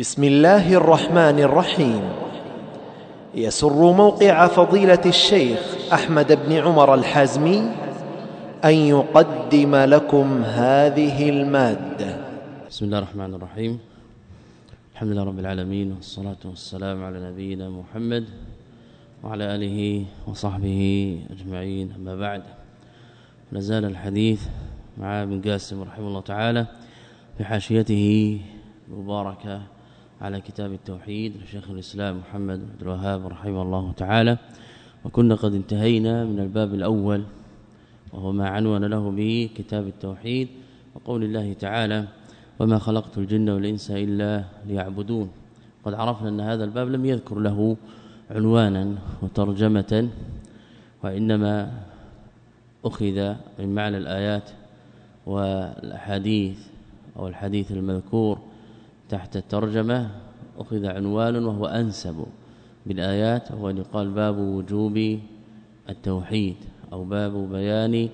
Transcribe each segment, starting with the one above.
بسم الله الرحمن الرحيم. يسر موقع فضيلة الشيخ أحمد بن عمر الحازمي أن يقدم لكم هذه المادة. بسم الله الرحمن الرحيم. الحمد لله رب العالمين والصلاة والسلام على نبينا محمد وعلى آله وصحبه أجمعين. أما بعد نزال الحديث مع ابن قاسم رحمه الله تعالى في حاشيته المباركة على كتاب التوحيد لشيخ الإسلام محمد بن الوهاب رحمه الله تعالى. وكنا قد انتهينا من الباب الأول وهو ما عنون له به كتاب التوحيد وقول الله تعالى وما خلقت الجن والإنس إلا ليعبدون قد عرفنا أن هذا الباب لم يذكر له عنوانا وترجمة وإنما أخذ من معنى الآيات والأحاديث أو الحديث المذكور تحت الترجمة أخذ عنوان وهو أنسب بالآيات وهو يقال باب وجوب التوحيد أو باب بيان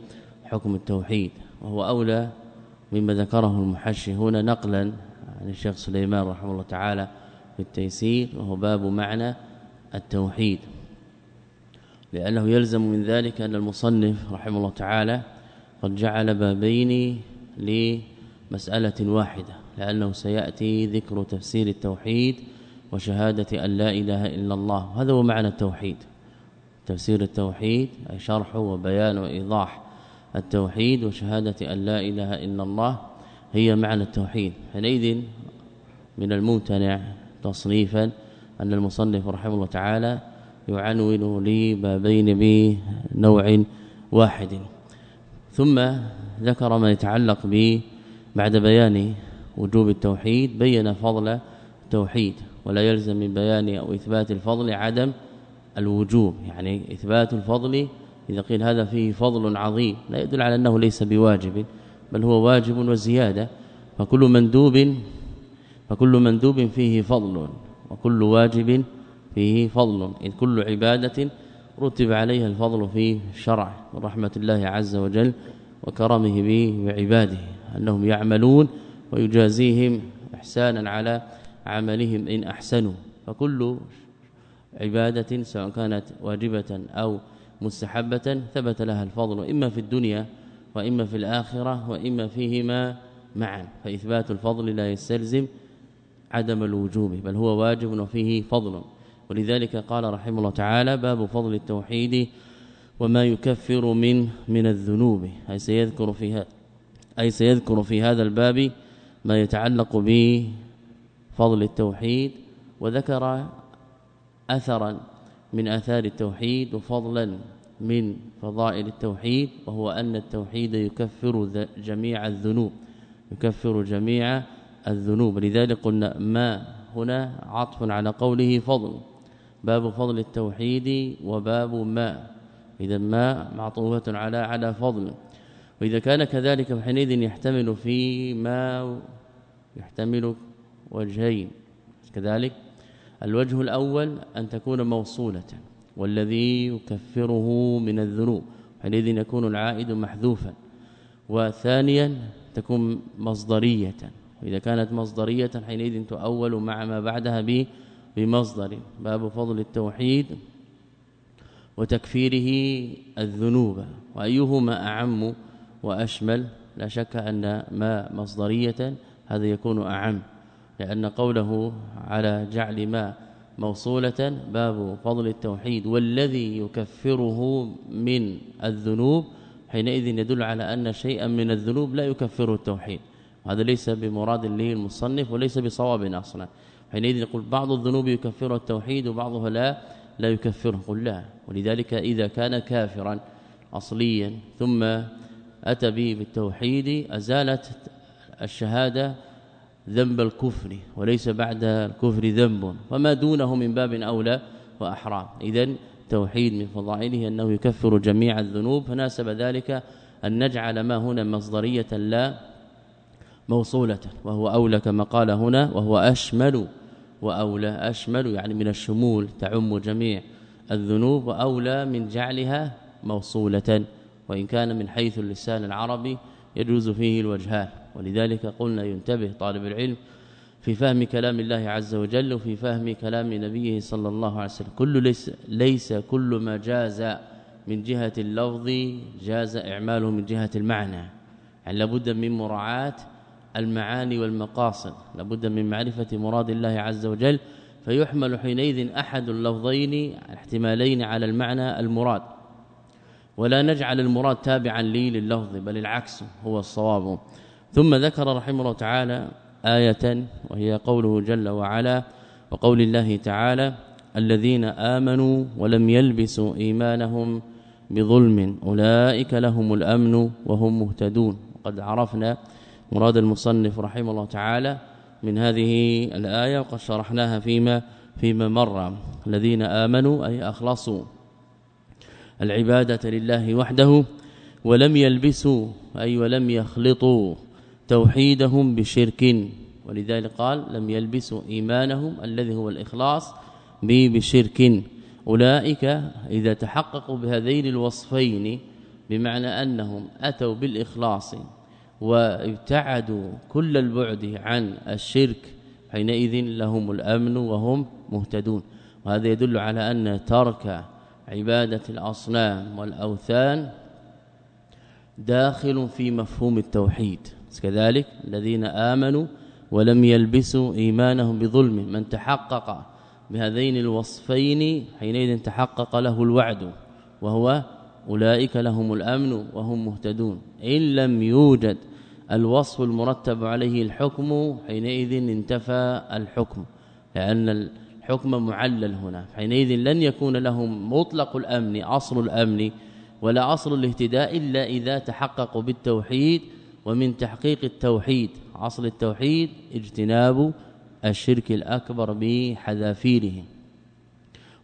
حكم التوحيد وهو أولى مما ذكره المحشي هنا نقلا عن الشيخ سليمان رحمه الله تعالى في التيسير وهو باب معنى التوحيد. لأنه يلزم من ذلك أن المصنف رحمه الله تعالى قد جعل بابين لمسألة واحدة لأنه سيأتي ذكر تفسير التوحيد وشهادة أن لا إله إلا الله. هذا هو معنى التوحيد. تفسير التوحيد أي شرح وبيان وإيضاح التوحيد وشهادة أن لا إله إلا الله هي معنى التوحيد. حينئذ من الممتنع تصنيفا أن المصنف رحمه الله تعالى يعنون لي بابين بنوع واحد. ثم ذكر ما يتعلق به بعد بيان وجوب التوحيد بين فضل التوحيد ولا يلزم من بيان أو إثبات الفضل عدم الوجوب. يعني إثبات الفضل إذا قيل هذا فيه فضل عظيم لا يدل على أنه ليس بواجب بل هو واجب وزيادة. فكل مندوب فكل مندوب فيه فضل وكل واجب فيه فضل. إن كل عبادة رتب عليها الفضل في الشرع رحمة الله عز وجل وكرمه به وعباده أنهم يعملون ويجازيهم إحسانا على عملهم إن أحسنوا. فكل عبادة سواء كانت واجبة أو مستحبة ثبت لها الفضل اما في الدنيا وإما في الآخرة وإما فيهما معا. فإثبات الفضل لا يستلزم عدم الوجوب بل هو واجب وفيه فضل. ولذلك قال رحمه الله تعالى باب فضل التوحيد وما يكفر من من الذنوب. أي سيذكر فيها أي سيذكر في هذا الباب ما يتعلق بفضل التوحيد وذكر اثرا من آثار التوحيد وفضلا من فضائل التوحيد وهو أن التوحيد يكفر جميع الذنوب يكفر جميع الذنوب. لذلك قلنا ما هنا عطف على قوله فضل. باب فضل التوحيد وباب ما. اذا ما معطوفة على على فضل. وإذا كان كذلك فحينئذ يحتمل في ما يحتمل وجهين. كذلك الوجه الأول أن تكون موصولة والذي يكفره من الذنوب حينئذ يكون العائد محذوفا. وثانيا تكون مصدرية واذا كانت مصدرية حينئذ تؤول مع ما بعدها بمصدر باب فضل التوحيد وتكفيره الذنوب. وأيهما أعم وأشمل لا شك أن ما مصدرية هذا يكون أعم لأن قوله على جعل ما موصولة باب فضل التوحيد والذي يكفره من الذنوب حينئذ يدل على أن شيئا من الذنوب لا يكفره التوحيد. وهذا ليس بمراد له المصنف وليس بصواب أصلا. حينئذ يقول بعض الذنوب يكفرها التوحيد وبعضها لا لا يكفره. قل لا. ولذلك إذا كان كافرا اصليا ثم أتى به بالتوحيد أزالت الشهادة ذنب الكفر وليس بعد الكفر ذنب. وما دونه من باب أولى وأحرام. اذا توحيد من فضائله أنه يكفر جميع الذنوب. فناسب ذلك أن نجعل ما هنا مصدرية لا موصولة. وهو أولى كما قال هنا وهو أشمل وأولى. أشمل يعني من الشمول تعم جميع الذنوب وأولى من جعلها موصولة. وإن كان من حيث اللسان العربي يجوز فيه الوجهان. ولذلك قلنا ينتبه طالب العلم في فهم كلام الله عز وجل وفي فهم كلام نبيه صلى الله عليه وسلم. كل ليس, ليس كل ما جاز من جهة اللفظ جاز إعماله من جهة المعنى. يعني لابد من مراعاة المعاني والمقاصد. لابد من معرفة مراد الله عز وجل. فيحمل حينئذ أحد اللفظين احتمالين على المعنى المراد. ولا نجعل المراد تابعا لي لللفظ بل العكس هو الصواب. ثم ذكر رحمه الله تعالى آية وهي قوله جل وعلا وقول الله تعالى الذين آمنوا ولم يلبسوا إيمانهم بظلم أولئك لهم الأمن وهم مهتدون. وقد عرفنا مراد المصنف رحمه الله تعالى من هذه الآية وقد شرحناها فيما فيما مر. الذين آمنوا أي أخلصوا. العبادة لله وحده ولم يلبسوا أي ولم يخلطوا توحيدهم بشرك. ولذلك قال لم يلبسوا إيمانهم الذي هو الإخلاص بشرك. أولئك إذا تحققوا بهذين الوصفين بمعنى أنهم أتوا بالإخلاص وابتعدوا كل البعد عن الشرك حينئذ لهم الأمن وهم مهتدون. وهذا يدل على أن ترك عبادة الأصنام والأوثان داخل في مفهوم التوحيد. كذلك الذين آمنوا ولم يلبسوا إيمانهم بظلم. من تحقق بهذين الوصفين حينئذ تحقق له الوعد وهو أولئك لهم الأمن وهم مهتدون. إن لم يوجد الوصف المرتب عليه الحكم حينئذ انتفى الحكم لأن الحكم معلل هنا. حينئذ لن يكون لهم مطلق الأمن أصل الأمن ولا أصل الاهتداء إلا إذا تحققوا بالتوحيد ومن تحقيق التوحيد أصل التوحيد اجتناب الشرك الأكبر بحذافيره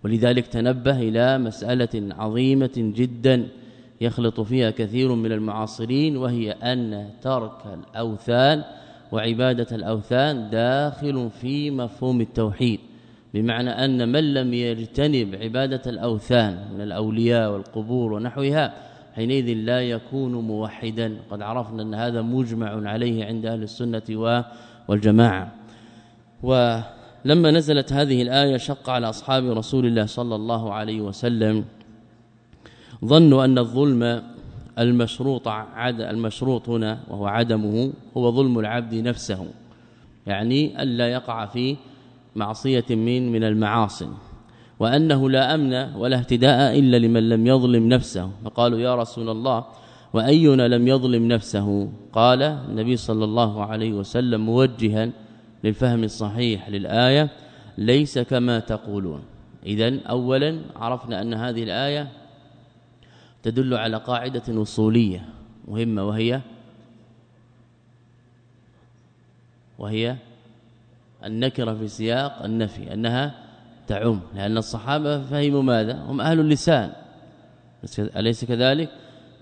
ولذلك تنبه إلى مسألة عظيمة جدا يخلط فيها كثير من المعاصرين وهي أن ترك الأوثان وعبادة الأوثان داخل في مفهوم التوحيد. بمعنى أن من لم يجتنب عبادة الأوثان من الأولياء والقبور ونحوها حينئذ لا يكون موحدا. قد عرفنا أن هذا مجمع عليه عند أهل السنة والجماعة. ولما نزلت هذه الآية شق على أصحاب رسول الله صلى الله عليه وسلم. ظنوا أن الظلم المشروط عد المشروط هنا وهو عدمه هو ظلم العبد نفسه يعني ألا يقع في معصية من من المعاصي. وأنه لا أمن ولا اهتداء إلا لمن لم يظلم نفسه. فقالوا يا رسول الله وأينا لم يظلم نفسه؟ قال النبي صلى الله عليه وسلم موجها للفهم الصحيح للآية ليس كما تقولون. اذا اولا عرفنا أن هذه الآية تدل على قاعدة أصولية مهمة وهي وهي النكرة في سياق النفي أنها تعم لأن الصحابة فهموا ماذا؟ هم أهل اللسان. أليس كذلك؟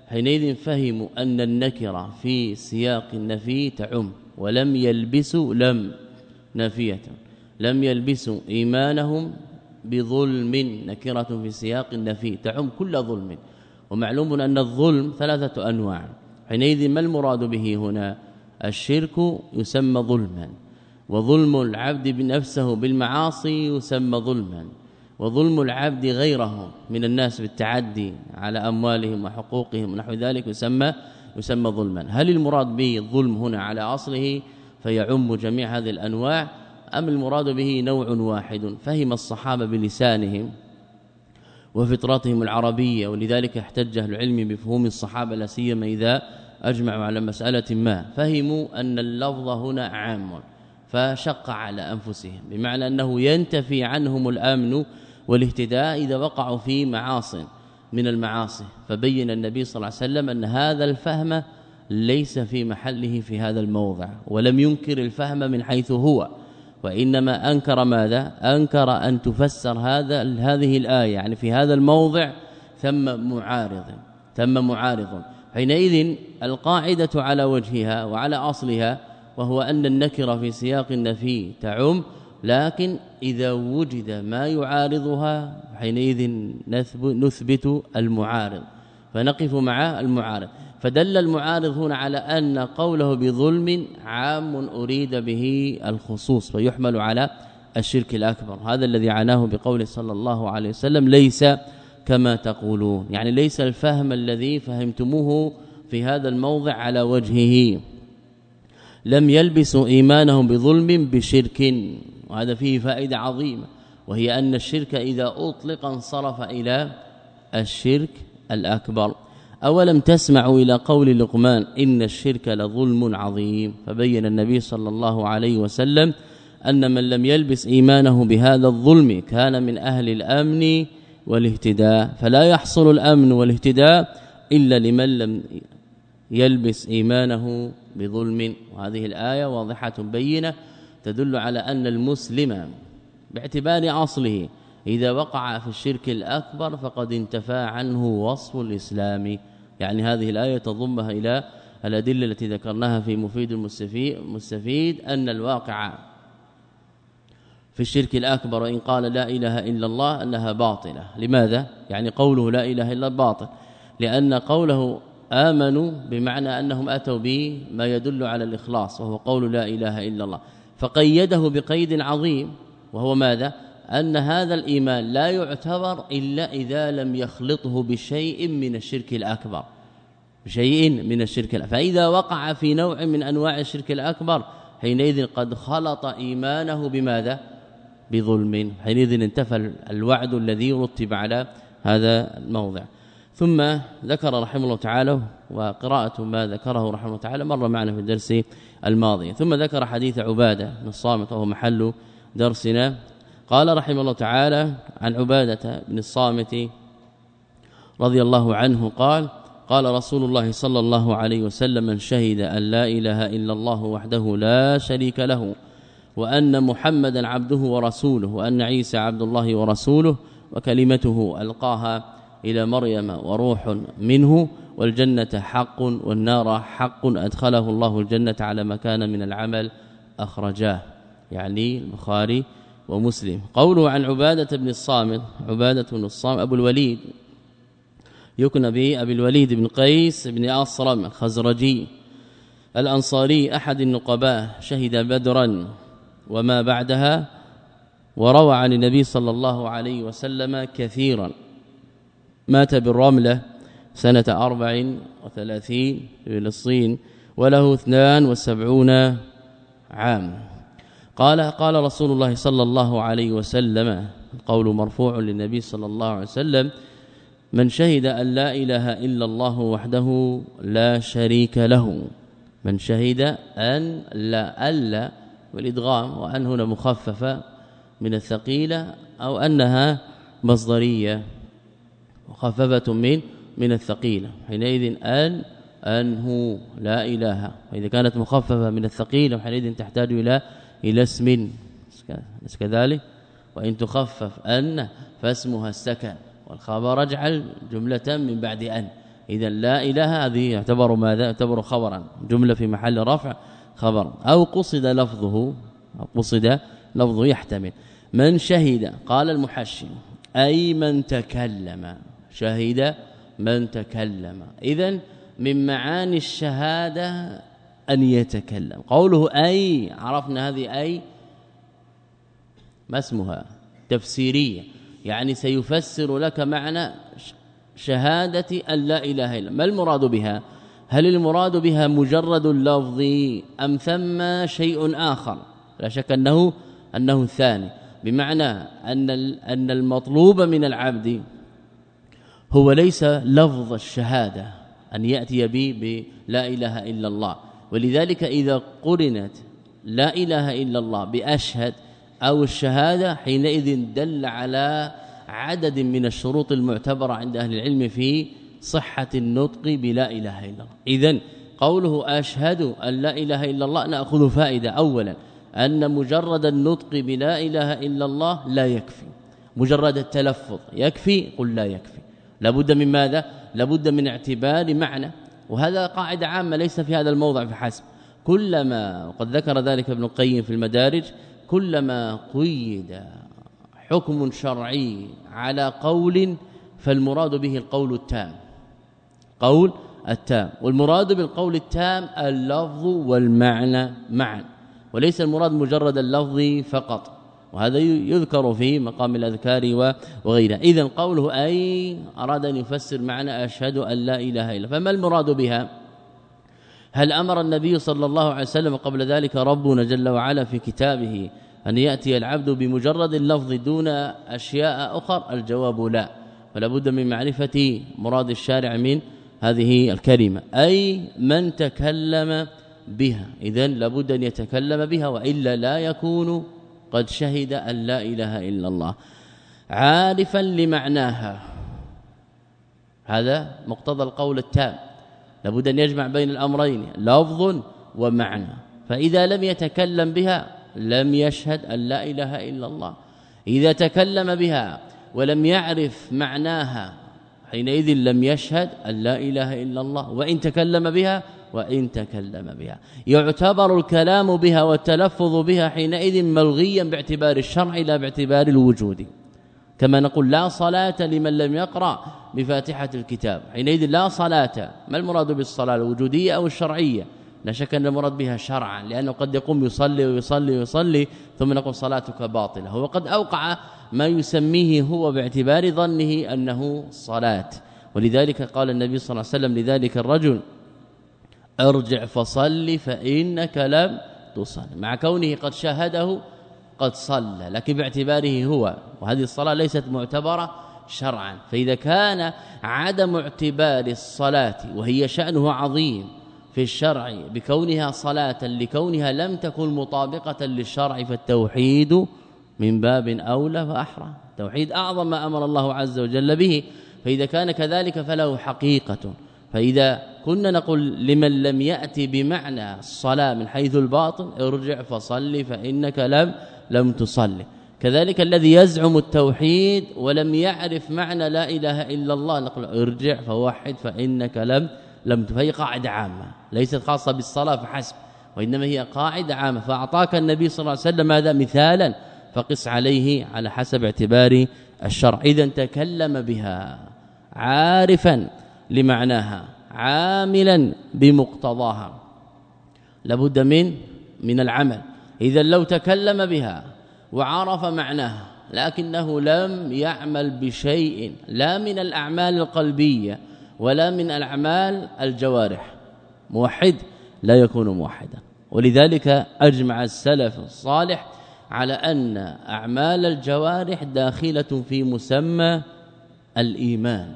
حينئذ فهموا أن النكرة في سياق النفي تعم ولم يلبسوا لم نافيه لم يلبسوا إيمانهم بظلم نكرة في سياق النفي تعم كل ظلم. ومعلوم أن الظلم ثلاثة أنواع. حينئذ ما المراد به هنا؟ الشرك يسمى ظلما. وظلم العبد بنفسه بالمعاصي يسمى ظلما وظلم العبد غيره من الناس بالتعدي على أموالهم وحقوقهم ونحو ذلك يسمى يسمى ظلما. هل المراد به الظلم هنا على أصله فيعم جميع هذه الأنواع أم المراد به نوع واحد؟ فهم الصحابة بلسانهم وفطرتهم العربية ولذلك احتج أهل العلم بفهوم الصحابة لا سيما إذا أجمعوا على مسألة ما. فهموا أن اللفظ هنا عام. فشق على أنفسهم بمعنى أنه ينتفي عنهم الأمن والاهتداء إذا وقعوا في معاصي من المعاصي. فبين النبي صلى الله عليه وسلم أن هذا الفهم ليس في محله في هذا الموضع ولم ينكر الفهم من حيث هو وإنما أنكر ماذا؟ أنكر أن تفسر هذا هذه الآية يعني في هذا الموضع ثم معارض ثم معارض. حينئذ القاعدة على وجهها وعلى أصلها وهو أن النكره في سياق النفي تعم لكن إذا وجد ما يعارضها حينئذ نثبت المعارض فنقف مع المعارض. فدل المعارض هنا على أن قوله بظلم عام أريد به الخصوص فيحمل على الشرك الأكبر. هذا الذي عناه بقوله صلى الله عليه وسلم ليس كما تقولون. يعني ليس الفهم الذي فهمتموه في هذا الموضع على وجهه. لم يلبسوا إيمانهم بظلم بشرك. وهذا فيه فائدة عظيمة وهي أن الشرك إذا أطلق انصرف إلى الشرك الأكبر. أولم تسمعوا إلى قول لقمان إن الشرك لظلم عظيم؟ فبين النبي صلى الله عليه وسلم أن من لم يلبس إيمانه بهذا الظلم كان من أهل الأمن والاهتداء. فلا يحصل الأمن والاهتداء إلا لمن لم يلبس إيمانه بظلم. وهذه الآية واضحة بينة تدل على أن المسلم باعتبار أصله إذا وقع في الشرك الأكبر فقد انتفى عنه وصف الإسلام. يعني هذه الآية تضمها إلى الأدلة التي ذكرناها في مفيد المستفيد أن الواقع في الشرك الأكبر وإن قال لا إله إلا الله أنها باطلة. لماذا؟ يعني قوله لا إله إلا باطل. لأن قوله آمنوا بمعنى أنهم أتوا به ما يدل على الإخلاص وهو قول لا إله إلا الله. فقيده بقيد عظيم وهو ماذا؟ أن هذا الإيمان لا يعتبر إلا إذا لم يخلطه بشيء من الشرك الأكبر. بشيء من الشرك الأكبر فإذا وقع في نوع من أنواع الشرك الأكبر حينئذ قد خلط إيمانه بماذا؟ بظلم. حينئذ انتفى الوعد الذي رتب على هذا الموضع. ثم ذكر رحمه الله تعالى وقراءة ما ذكره رحمه الله تعالى مر معنا في الدرس الماضي. ثم ذكر حديث عبادة بن الصامت وهو محل درسنا. قال رحمه الله تعالى عن عبادة بن الصامت رضي الله عنه قال قال رسول الله صلى الله عليه وسلم من شهد أن لا إله إلا الله وحده لا شريك له وأن محمدا عبده ورسوله وأن عيسى عبد الله ورسوله وكلمته ألقاها إلى مريم وروح منه والجنة حق والنار حق أدخله الله الجنة على ما كان من العمل أخرجاه. يعني البخاري ومسلم. قوله عن عبادة بن الصامت عبادة بن الصامت أبو الوليد. يكنى به أبي الوليد بن قيس بن أصرم الخزرجي الأنصاري أحد النقباء شهد بدرا وما بعدها وروى عن النبي صلى الله عليه وسلم كثيرا. مات بالرملة سنة أربع وثلاثين في فلسطين وله اثنان وسبعون عام. قال قال رسول الله صلى الله عليه وسلم القول مرفوع للنبي صلى الله عليه وسلم من شهد أن لا إله إلا الله وحده لا شريك له من شهد أن لا ألا والإدغام وأن هنا مخففة من الثقيلة أو أنها مصدرية. مخففة من من الثقيلة. حينئذ أن أنه لا إله. وإذا كانت مخففة من الثقيلة حينئذ تحتاج إلى إلى اسم. كذلك وإن تخفف أن فاسمها السكن. والخبر اجعل جملة من بعد أن. إذا لا إله هذه يعتبر ماذا؟ يعتبر خبرا. جملة في محل رفع خبر. أو قصد لفظه أو قصد لفظه يحتمل. من شهد قال المحشم أي من تكلم. شهد من تكلم. إذا من معاني الشهادة أن يتكلم. قوله أي عرفنا هذه أي ما اسمها؟ تفسيرية. يعني سيفسر لك معنى شهادة أن لا إله إلا ما المراد بها؟ هل المراد بها مجرد اللفظ أم ثم شيء آخر؟ لا شك أنه أنه الثاني. بمعنى أن أن المطلوب من العبد هو ليس لفظ الشهادة أن يأتي به بلا إله إلا الله. ولذلك إذا قرنت لا إله إلا الله بأشهد أو الشهادة حينئذ دل على عدد من الشروط المعتبرة عند أهل العلم في صحة النطق بلا إله إلا الله. إذا قوله أشهد أن لا إله إلا الله نأخذ فائدة. أولا أن مجرد النطق بلا إله إلا الله لا يكفي. مجرد التلفظ يكفي؟ قل لا يكفي. لابد من ماذا؟ لابد من اعتبار معنى. وهذا قاعدة عامة ليس في هذا الموضع فحسب كلما وقد ذكر ذلك ابن القيم في المدارج كلما قيد حكم شرعي على قول فالمراد به القول التام. قول التام. والمراد بالقول التام اللفظ والمعنى معا. وليس المراد مجرد اللفظ فقط. وهذا يذكر في مقام الأذكار وغيره اذا قوله أي أراد أن يفسر معنى أشهد أن لا إله إلا فما المراد بها؟ هل أمر النبي صلى الله عليه وسلم قبل ذلك ربنا جل وعلا في كتابه أن يأتي العبد بمجرد اللفظ دون أشياء أخرى الجواب لا. فلا بد من معرفة مراد الشارع من هذه الكلمة. أي من تكلم بها. اذا لابد أن يتكلم بها وإلا لا يكون قد شهد أن لا إله إلا الله. عارفا لمعناها. هذا مقتضى القول التام. لابد أن يجمع بين الأمرين لفظ ومعنى. فإذا لم يتكلم بها لم يشهد أن لا إله إلا الله. إذا تكلم بها ولم يعرف معناها حينئذ لم يشهد أن لا إله إلا الله وإن تكلم بها وإن تكلم بها. يعتبر الكلام بها والتلفظ بها حينئذ ملغيا باعتبار الشرع لا باعتبار الوجود. كما نقول لا صلاة لمن لم يقرأ بفاتحة الكتاب. حينئذ لا صلاة ما المراد بالصلاة؟ الوجودية أو الشرعية؟ لا شك أن المراد بها شرعا لأنه قد يقوم يصلي ويصلي ويصلي ثم نقول صلاتك باطلة. هو قد أوقع ما يسميه هو باعتبار ظنه أنه صلاة. ولذلك قال النبي صلى الله عليه وسلم لذلك الرجل ارجع فصل فإنك لم تصل. مع كونه قد شاهده قد صلى لكن باعتباره هو. وهذه الصلاة ليست معتبرة شرعا. فإذا كان عدم اعتبار الصلاة وهي شأنه عظيم في الشرع بكونها صلاة لكونها لم تكن مطابقة للشرع فالتوحيد من باب أولى وأحرى. توحيد أعظم ما أمر الله عز وجل به. فإذا كان كذلك فله حقيقة. فإذا كنا نقول لمن لم يأتي بمعنى الصلاة من حيث الباطن ارجع فصلي فإنك لم لم تصلي. كذلك الذي يزعم التوحيد ولم يعرف معنى لا إله إلا الله نقول ارجع فوحد فإنك لم لم فهي قاعدة عامة. ليست خاصة بالصلاة فحسب وإنما هي قاعدة عامة. فأعطاك النبي صلى الله عليه وسلم هذا مثالا. فقس عليه على حسب اعتبار الشرع. إذا تكلم بها عارفا لمعناها عاملا بمقتضاها. لابد من من العمل. إذا لو تكلم بها وعرف معناها لكنه لم يعمل بشيء لا من الأعمال القلبية ولا من الأعمال الجوارح. موحد لا يكون موحدا. ولذلك أجمع السلف الصالح على أن أعمال الجوارح داخلة في مسمى الإيمان.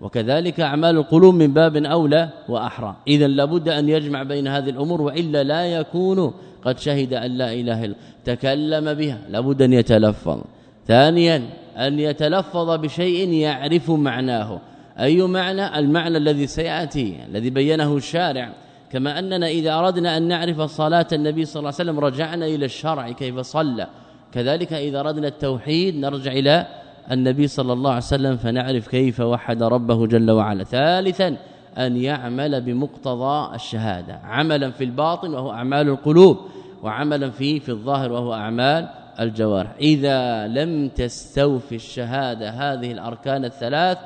وكذلك أعمال القلوب من باب أولى وأحرى. اذا لابد أن يجمع بين هذه الأمور وإلا لا يكون قد شهد أن لا إله إلا تكلم بها. لابد أن يتلفظ. ثانيا أن يتلفظ بشيء يعرف معناه. أي معنى؟ المعنى الذي سيأتي الذي بينه الشارع. كما أننا إذا أردنا أن نعرف صلاة النبي صلى الله عليه وسلم رجعنا إلى الشرع كيف صلى. كذلك إذا أردنا التوحيد نرجع إلى النبي صلى الله عليه وسلم فنعرف كيف وحد ربه جل وعلا. ثالثا أن يعمل بمقتضى الشهادة. عملا في الباطن وهو أعمال القلوب وعملا في في الظاهر وهو أعمال الجوارح. إذا لم تستوفي الشهادة هذه الأركان الثلاث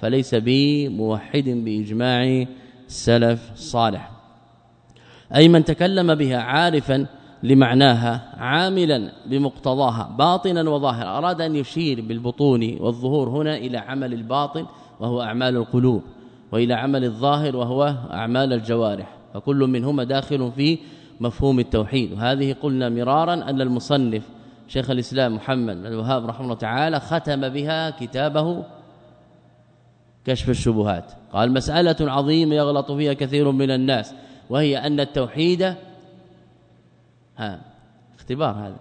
فليس بموحد بإجماع السلف الصالح أي من تكلم بها عارفا لمعناها عاملا بمقتضاها باطنا وظاهرا. أراد أن يشير بالبطون والظهور هنا إلى عمل الباطن وهو أعمال القلوب وإلى عمل الظاهر وهو أعمال الجوارح. فكل منهما داخل في مفهوم التوحيد. وهذه قلنا مرارا أن المصنف شيخ الإسلام محمد بن الوهاب رحمه الله تعالى ختم بها كتابه كشف الشبهات. قال مسألة عظيمة يغلط فيها كثير من الناس وهي أن التوحيد ها اختبار هذا.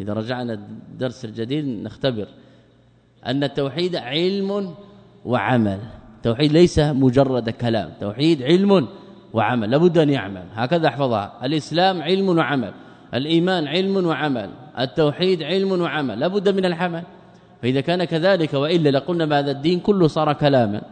إذا رجعنا الدرس الجديد نختبر. أن التوحيد علم وعمل. التوحيد ليس مجرد كلام. توحيد علم وعمل. لابد أن يعمل. هكذا أحفظها. الإسلام علم وعمل. الإيمان علم وعمل. التوحيد علم وعمل. لابد من العمل. فإذا كان كذلك وإلا لقلنا ما هذا الدين كله صار كلاما.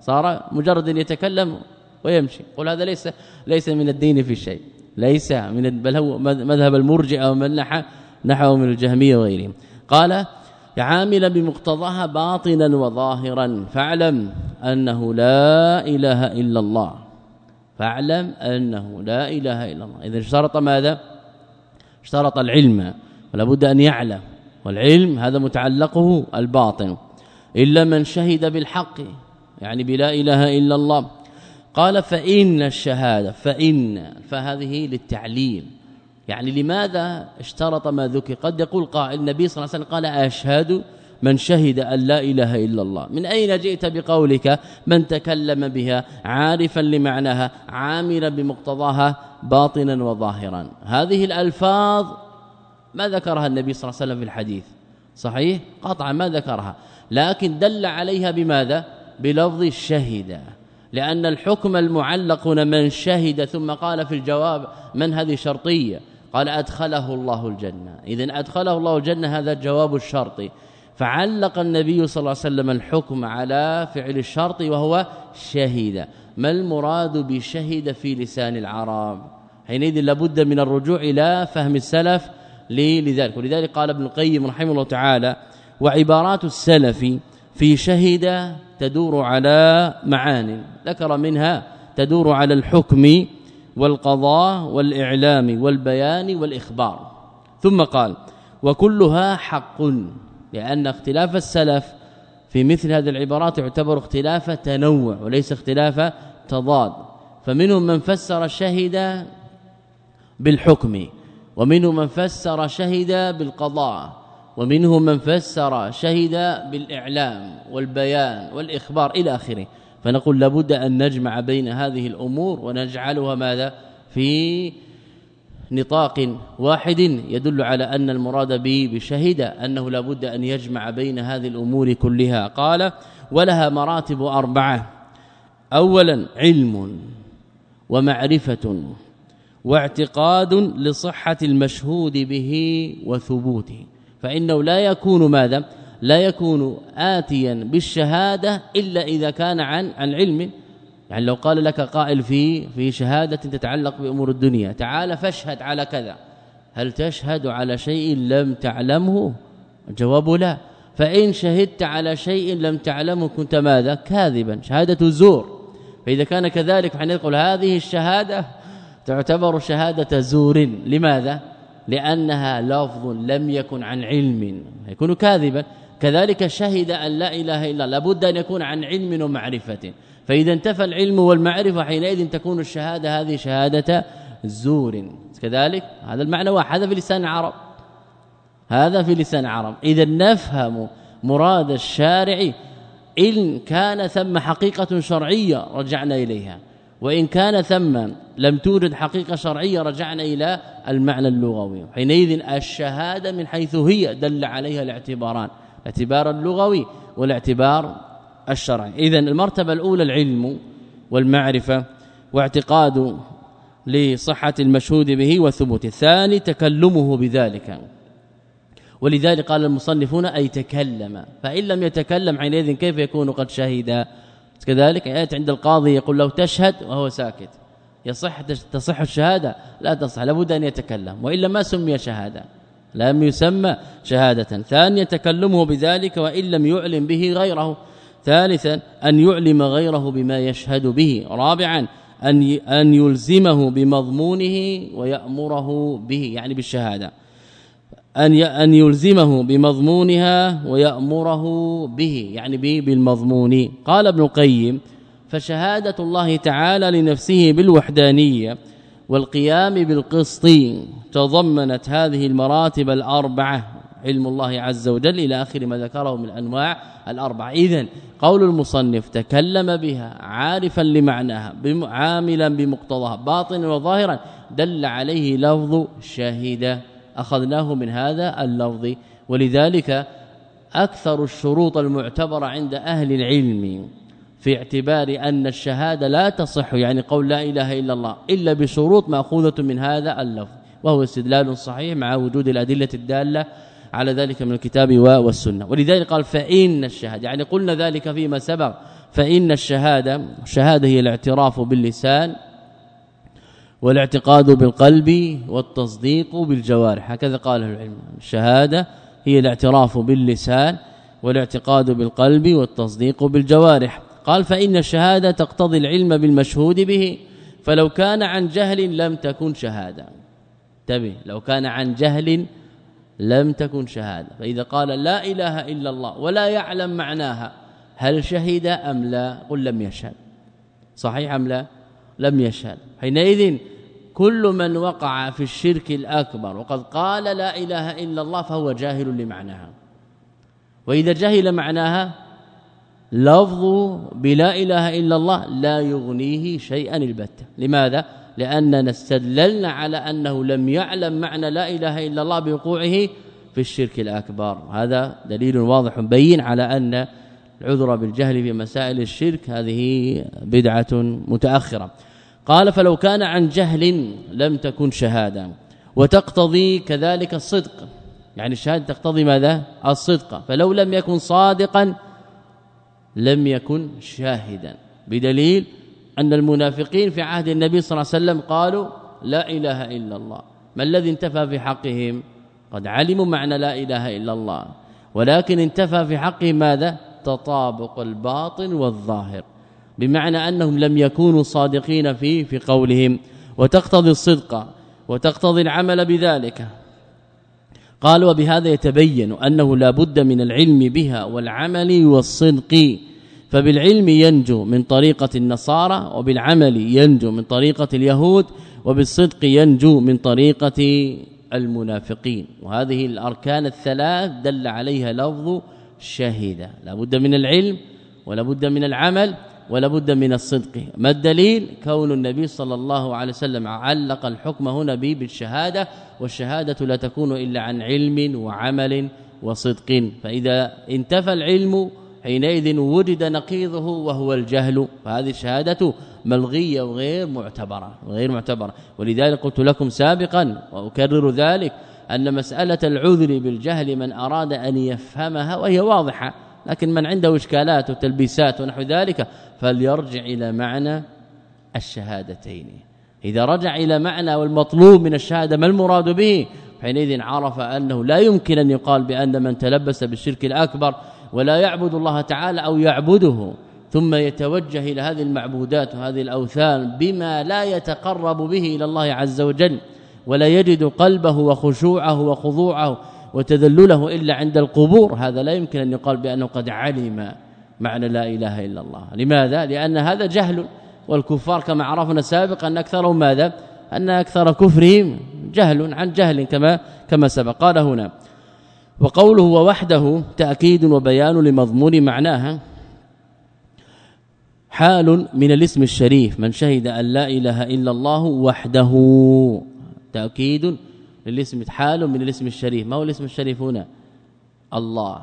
صار مجرد يتكلم ويمشي. قل هذا ليس ليس من الدين في شيء. ليس من بل هو مذهب المرجئة ومن نحى نحو من الجهمية وغيرهم. قال عاملا بمقتضاها باطنا وظاهرا فاعلم أنه لا إله إلا الله. فاعلم أنه لا إله إلا الله. اذا اشترط ماذا؟ اشترط العلم. ولا بد أن يعلم. والعلم هذا متعلقه الباطن. إلا من شهد بالحق يعني بلا إله إلا الله. قال فإن الشهادة فإن فهذه للتعليل يعني لماذا اشترط ما ذكر؟ قد يقول قائل النبي صلى الله عليه وسلم قال أشهد من شهد أن لا إله إلا الله. من أين جئت بقولك من تكلم بها؟ عارفا لمعناها عاملا بمقتضاها باطنا وظاهرا. هذه الألفاظ ما ذكرها النبي صلى الله عليه وسلم في الحديث. صحيح؟ قطعا ما ذكرها. لكن دل عليها بماذا؟ بلفظ الشهد. لأن الحكم المعلق من شهد ثم قال في الجواب من هذه شرطية؟ قال أدخله الله الجنة. اذا أدخله الله الجنة هذا جواب الشرط فعلق النبي صلى الله عليه وسلم الحكم على فعل الشرط وهو شهد. ما المراد بشهد في لسان العرب؟ حينئذ لابد من الرجوع إلى فهم السلف لذلك. ولذلك قال ابن القيم رحمه الله تعالى وعبارات السلف في شهد تدور على معان ذكر منها تدور على الحكم والقضاء والإعلام والبيان والإخبار. ثم قال وكلها حق لأن اختلاف السلف في مثل هذه العبارات يعتبر اختلاف تنوع وليس اختلاف تضاد. فمنهم من فسر شهد بالحكم ومنهم من فسر شهد بالقضاء. ومنهم من فسر شهد بالإعلام والبيان والإخبار إلى آخره. فنقول لابد أن نجمع بين هذه الأمور ونجعلها ماذا؟ في نطاق واحد يدل على أن المراد به بشهد أنه لابد أن يجمع بين هذه الأمور كلها. قال ولها مراتب أربعة اولا علم ومعرفة واعتقاد لصحة المشهود به وثبوته. فإنه لا يكون ماذا؟ لا يكون آتيا بالشهادة إلا إذا كان عن عن علم. يعني لو قال لك قائل في في شهادة تتعلق بأمور الدنيا تعال فاشهد على كذا. هل تشهد على شيء لم تعلمه؟ الجواب لا. فإن شهدت على شيء لم تعلمه كنت ماذا؟ كاذبا شهادة زور. فإذا كان كذلك فنقول هذه الشهادة تعتبر شهادة زور. لماذا؟ لأنها لفظ لم يكن عن علم. يكون كاذبا. كذلك شهد أن لا إله إلا الله. لابد أن يكون عن علم ومعرفة. فإذا انتفى العلم والمعرفة حينئذ تكون الشهادة هذه شهادة زور. كذلك هذا المعنى واحد. هذا في لسان العرب. هذا في لسان العرب. إذا نفهم مراد الشارع إن كان ثم حقيقة شرعية رجعنا إليها. وإن كان ثم لم توجد حقيقة شرعية رجعنا إلى المعنى اللغوي. حينئذ الشهادة من حيث هي دل عليها الاعتباران الاعتبار اللغوي والاعتبار الشرعي. اذا المرتبة الأولى العلم والمعرفة واعتقاد لصحة المشهود به وثبوت الثاني تكلمه بذلك. ولذلك قال المصنفون أي تكلم فإن لم يتكلم حينئذ كيف يكون قد شهد؟ كذلك ايات عند القاضي يقول له تشهد وهو ساكت. يصح تصح الشهادة؟ لا تصح لابد أن يتكلم وإلا ما سمي شهادة. لم يسمى شهادة. ثانيا تكلمه بذلك وإن لم يعلم به غيره. ثالثا أن يعلم غيره بما يشهد به. رابعا أن أن يلزمه بمضمونه ويأمره به يعني بالشهادة. أن أن يلزمه بمضمونها ويأمره به يعني به بالمضمون. قال ابن القيم فشهادة الله تعالى لنفسه بالوحدانية والقيام بالقسط تضمنت هذه المراتب الأربعة. علم الله عز وجل إلى آخر ما ذكره من أنواع الأربعة. اذا قول المصنف تكلم بها عارفا لمعناها عاملا بمقتضاها باطنا وظاهرا دل عليه لفظ شهد أخذناه من هذا اللفظ. ولذلك أكثر الشروط المعتبرة عند أهل العلم في اعتبار أن الشهادة لا تصح يعني قول لا إله إلا الله إلا بشروط مأخوذة من هذا اللفظ وهو استدلال صحيح مع وجود الأدلة الدالة على ذلك من الكتاب والسنة. ولذلك قال فإن الشهادة يعني قلنا ذلك فيما سبق فإن الشهادة الشهادة هي الاعتراف باللسان والاعتقاد بالقلب والتصديق بالجوارح. هكذا قال العلم. الشهادة هي الاعتراف باللسان والاعتقاد بالقلب والتصديق بالجوارح. قال فإن الشهادة تقتضي العلم بالمشهود به. فلو كان عن جهل لم تكن شهادة. انتبه لو كان عن جهل لم تكن شهادة. فإذا قال لا إله إلا الله ولا يعلم معناها هل شهد أم لا؟ قل لم يشهد. صحيح أم لا؟ لم يشهد. حينئذ كل من وقع في الشرك الأكبر وقد قال لا إله إلا الله فهو جاهل لمعناها. وإذا جهل معناها لفظ بلا إله إلا الله لا يغنيه شيئا البتة. لماذا؟ لأننا استدللنا على أنه لم يعلم معنى لا إله إلا الله بوقوعه في الشرك الأكبر. هذا دليل واضح بين على أن العذر بالجهل في مسائل الشرك هذه بدعة متأخرة. قال فلو كان عن جهل لم تكن شهادة. وتقتضي كذلك الصدق. يعني الشهادة تقتضي ماذا؟ الصدق. فلو لم يكن صادقا لم يكن شاهدا. بدليل أن المنافقين في عهد النبي صلى الله عليه وسلم قالوا لا إله إلا الله. ما الذي انتفى في حقهم؟ قد علموا معنى لا إله إلا الله. ولكن انتفى في حقهم ماذا؟ تطابق الباطن والظاهر. بمعنى أنهم لم يكونوا صادقين في في قولهم. وتقتضي الصدق وتقتضي العمل بذلك. قال وبهذا يتبين أنه لا بد من العلم بها والعمل والصدق. فبالعلم ينجو من طريقة النصارى وبالعمل ينجو من طريقة اليهود وبالصدق ينجو من طريقة المنافقين. وهذه الأركان الثلاث دل عليها لفظ شهيدة. لا بد من العلم ولا بد من العمل ولا بد من الصدق. ما الدليل؟ كون النبي صلى الله عليه وسلم علق الحكم هنا بالشهادة والشهادة لا تكون إلا عن علم وعمل وصدق. فإذا انتفى العلم حينئذ وجد نقيضه وهو الجهل. فهذه الشهادة ملغية وغير معتبرة غير معتبرة. ولذلك قلت لكم سابقا وأكرر ذلك أن مسألة العذر بالجهل من أراد أن يفهمها وهي واضحة. لكن من عنده إشكالات وتلبيسات ونحو ذلك فليرجع إلى معنى الشهادتين. إذا رجع إلى معنى والمطلوب من الشهادة ما المراد به؟ حينئذ عرف أنه لا يمكن أن يقال بأن من تلبس بالشرك الأكبر ولا يعبد الله تعالى أو يعبده ثم يتوجه إلى هذه المعبودات وهذه الأوثان بما لا يتقرب به إلى الله عز وجل ولا يجد قلبه وخشوعه وخضوعه وتذلله إلا عند القبور. هذا لا يمكن أن يقال بأنه قد علم معنى لا إله إلا الله. لماذا؟ لأن هذا جهل والكفار كما عرفنا سابقا أن أكثرهم ماذا؟ أن أكثر كفرهم جهل عن جهل كما كما سبق. قال هنا وقوله وحده تأكيد وبيان لمضمون معناها حال من الاسم الشريف. من شهد أن لا إله إلا الله وحده تأكيد للاسم حال من الاسم الشريف. ما هو الاسم الشريف هنا؟ الله.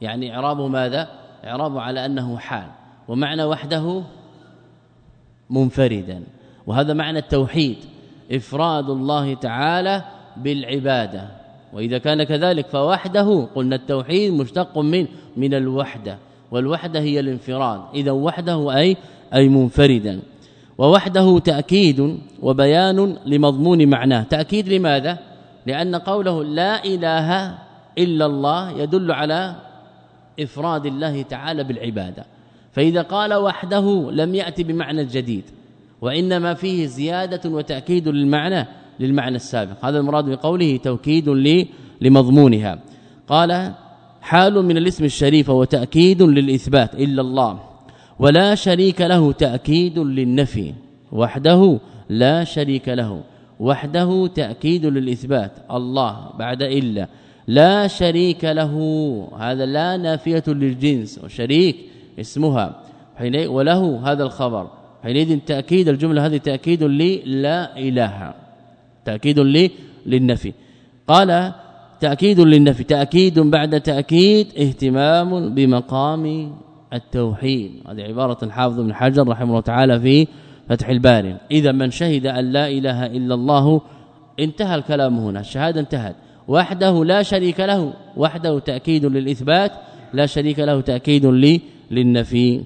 يعني إعرابه ماذا؟ إعرابه على أنه حال. ومعنى وحده منفردا. وهذا معنى التوحيد. إفراد الله تعالى بالعبادة. وإذا كان كذلك فوحده قلنا التوحيد مشتق من من الوحدة. والوحدة هي الانفراد. إذا وحده أي أي منفردا. ووحده تأكيد وبيان لمضمون معناه. تأكيد لماذا؟ لأن قوله لا إله إلا الله يدل على إفراد الله تعالى بالعبادة. فإذا قال وحده لم يأتي بمعنى جديد وإنما فيه زيادة وتأكيد للمعنى للمعنى السابق. هذا المراد بقوله توكيد لمضمونها. قال حال من الاسم الشريف وتاكيد للإثبات إلا الله ولا شريك له تأكيد للنفي وحده لا شريك له. وحده تأكيد للإثبات. الله بعد إلا. لا شريك له. هذا لا نافية للجنس. وشريك اسمها. وله هذا الخبر. حينئذ تأكيد الجملة هذه تأكيد لي لا إله. تأكيد لي للنفي. قال تأكيد للنفي. تأكيد بعد تأكيد اهتمام بمقام التوحيد. هذه عبارة الحافظ ابن حجر رحمه الله تعالى في فتح الباري. إذا من شهد أن لا إله إلا الله انتهى الكلام هنا. الشهادة انتهت. وحده لا شريك له. وحده تأكيد للإثبات لا شريك له تأكيد لي للنفي.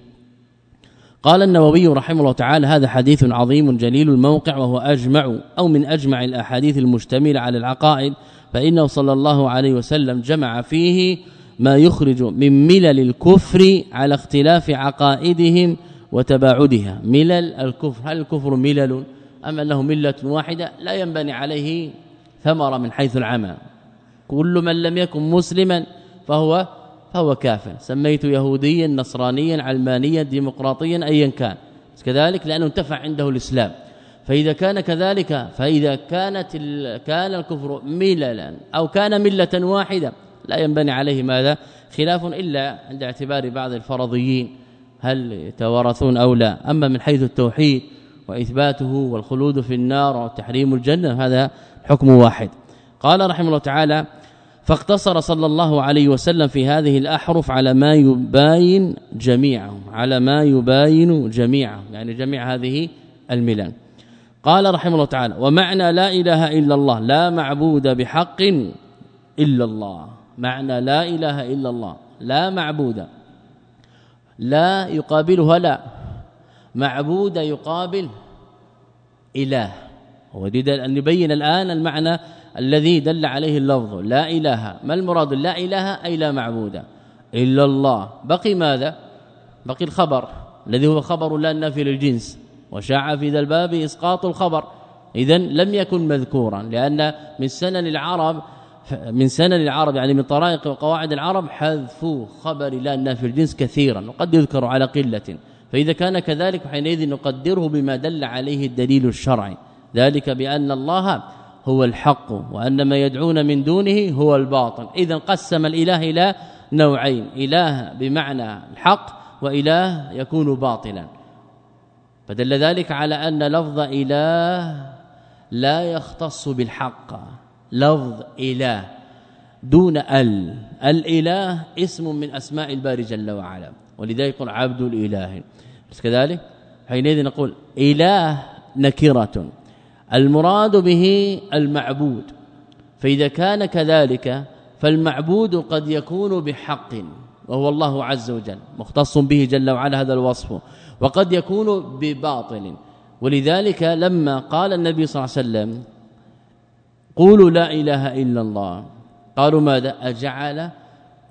قال النووي رحمه الله تعالى هذا حديث عظيم جليل الموقع وهو أجمع أو من أجمع الأحاديث المشتملة على العقائد فإنه صلى الله عليه وسلم جمع فيه ما يخرج من ملل الكفر على اختلاف عقائدهم وتباعدها. ملل الكفر. هل الكفر ملل أم أنه ملة واحدة؟ لا ينبني عليه ثمرة من حيث العمى. كل من لم يكن مسلما فهو فهو كافر. سميت يهوديا نصرانيا علمانيا ديمقراطيا أيا كان. كذلك لأنه انتفع عنده الإسلام. فإذا كان كذلك فإذا كانت كان الكفر مللا أو كان ملة واحدة لا ينبني عليه ماذا؟ خلاف إلا عند اعتبار بعض الفرضيين. هل يتوارثون أو لا. أما من حيث التوحيد وإثباته والخلود في النار وتحريم الجنة هذا حكم واحد. قال رحمه الله تعالى فاقتصر صلى الله عليه وسلم في هذه الأحرف على ما يباين جميعهم على ما يباين جميعهم. يعني جميع هذه الملل. قال رحمه الله تعالى ومعنى لا إله إلا الله لا معبود بحق إلا الله. معنى لا إله إلا الله لا معبود. لا يقابلها لا. معبود يقابل إله. ويريد أن يبين الآن المعنى الذي دل عليه اللفظ. لا إله. ما المراد لا إله أي لا معبود؟ إلا الله. بقي ماذا؟ بقي الخبر. الذي هو خبر لا النافي للجنس وشاع في ذا الباب إسقاط الخبر. اذا لم يكن مذكورا لأن من سنن العرب من سنن العرب يعني من طرائق وقواعد العرب حذف خبر لا النافي الجنس كثيرا وقد يذكر على قلة. فإذا كان كذلك حينئذ نقدره بما دل عليه الدليل الشرعي. ذلك بأن الله هو الحق وأن ما يدعون من دونه هو الباطل. اذا قسم الإله إلى نوعين إله بمعنى الحق وإله يكون باطلا. فدل ذلك على أن لفظ إله لا يختص بالحق. لفظ إله دون ال. الإله اسم من أسماء الباري جل وعلا ولذلك يقول عبد الإله. بس كذلك حينئذ نقول إله نكرة المراد به المعبود. فإذا كان كذلك فالمعبود قد يكون بحق وهو الله عز وجل مختص به جل وعلا هذا الوصف وقد يكون بباطل ولذلك لما قال النبي صلى الله عليه وسلم قولوا لا إله إلا الله. قالوا ماذا؟ أجعل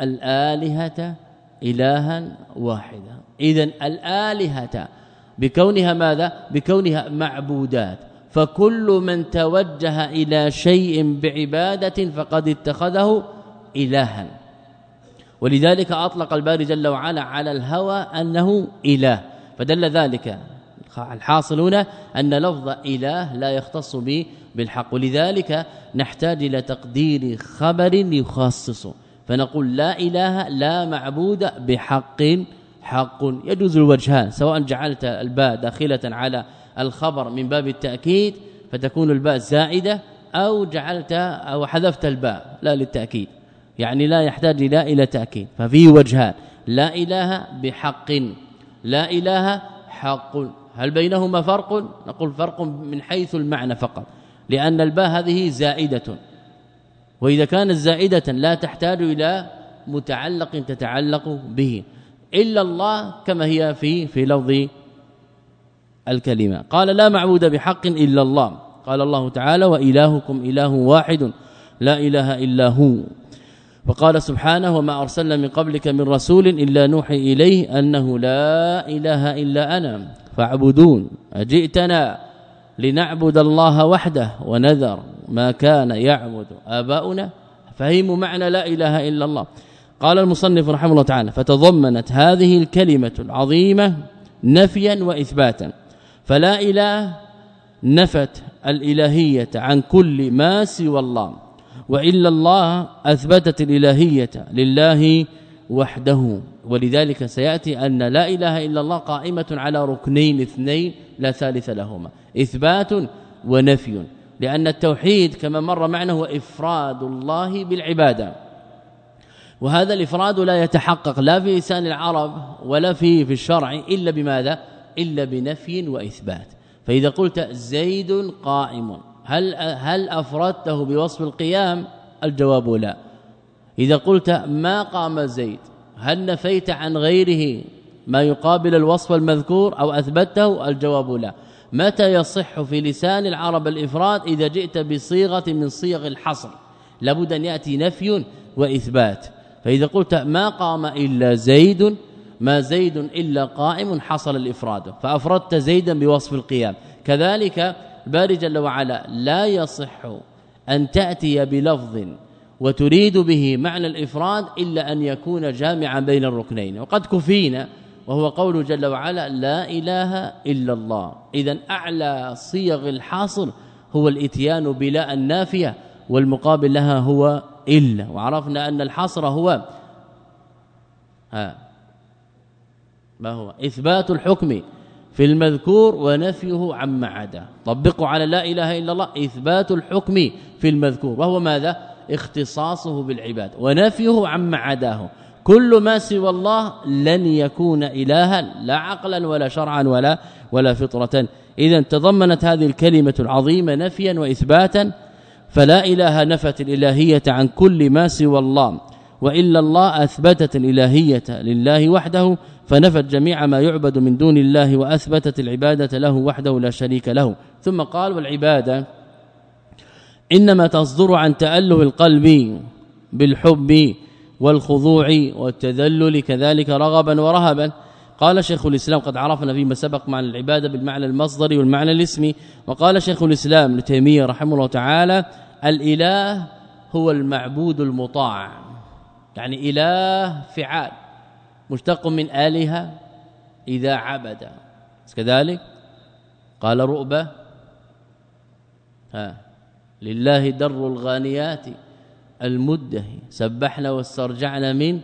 الآلهة إلها واحدا اذا الآلهة بكونها ماذا؟ بكونها معبودات. فكل من توجه إلى شيء بعبادة فقد اتخذه إلها. ولذلك أطلق الباري جل وعلا على الهوى أنه إله. فدل ذلك. الحاصل هنا أن لفظ إله لا يختص به بالحق. ولذلك نحتاج إلى تقدير خبر يخصصه. فنقول لا إله لا معبود بحق حق. يجوز الوجهان سواء جعلت الباء داخلة على الخبر من باب التأكيد فتكون الباء زائدة أو جعلت أو حذفت الباء لا للتأكيد. يعني لا يحتاج لا إلى تأكيد. ففيه وجهان لا إله بحق لا إله حق. هل بينهما فرق؟ نقول فرق من حيث المعنى فقط. لأن الباء هذه زائدة. وإذا كانت زائدة لا تحتاج إلى متعلق تتعلق به. إلا الله كما هي في في لفظ الكلمة. قال لا معبود بحق إلا الله. قال الله تعالى وإلهكم إله واحد لا إله إلا هو. وقال سبحانه وما أرسلنا من قبلك من رسول إلا نوحي إليه أنه لا إله إلا أنا فاعبدون. أجئتنا لنعبد الله وحده ونذر ما كان يعبد آباؤنا. فهم معنى لا إله إلا الله. قال المصنف رحمه الله تعالى فتضمنت هذه الكلمة العظيمة نفيا وإثباتا. فلا إله نفت الإلهية عن كل ما سوى الله وإلا الله أثبتت الإلهية لله وحده. ولذلك سيأتي أن لا إله إلا الله قائمة على ركنين اثنين لا ثالث لهما. إثبات ونفي لأن التوحيد كما مر معنا هو إفراد الله بالعبادة. وهذا الإفراد لا يتحقق لا في لسان العرب ولا في في الشرع إلا بماذا؟ إلا بنفي وإثبات. فإذا قلت زيد قائم هل هل أفردته بوصف القيام؟ الجواب لا. إذا قلت ما قام زيد هل نفيت عن غيره ما يقابل الوصف المذكور أو أثبته؟ الجواب لا. متى يصح في لسان العرب الإفراد إذا جئت بصيغة من صيغ الحصر؟ لابد أن يأتي نفي وإثبات. فإذا قلت ما قام إلا زيد ما زيد إلا قائم حصل الإفراد. فأفردت زيدا بوصف القيام. كذلك باري جل وعلا لا يصح أن تأتي بلفظ وتريد به معنى الإفراد إلا أن يكون جامعا بين الركنين. وقد كفينا وهو قول جل وعلا لا إله إلا الله. اذا أعلى صيغ الحاصر هو الإتيان بلا النافية والمقابل لها هو إلا. وعرفنا أن الحصر هو ها ما هو؟ إثبات الحكم في المذكور ونفيه عما عدا. طبقوا على لا إله إلا الله إثبات الحكم في المذكور. وهو ماذا؟ اختصاصه بالعباد. ونفيه عما عداه. كل ما سوى الله لن يكون إلها لا عقلا ولا شرعا ولا ولا فطرة. اذا تضمنت هذه الكلمة العظيمة نفيا وإثباتا فلا إله نفت الإلهية عن كل ما سوى الله وإلا الله أثبتت الإلهية لله وحده فنفت جميع ما يعبد من دون الله وأثبتت العبادة له وحده لا شريك له. ثم قال والعبادة إنما تصدر عن تأله القلب بالحب والخضوع والتذلل كذلك رغبا ورهبا. قال شيخ الإسلام قد عرفنا فيما سبق معنى العبادة بالمعنى المصدري والمعنى الاسمي. وقال شيخ الإسلام لتيميه رحمه الله تعالى الإله هو المعبود المطاع. يعني إله فعال مشتق من آلهة إذا عبد. كذلك قال رؤبة ها لله در الغانيات. المده سبحنا واسترجعنا من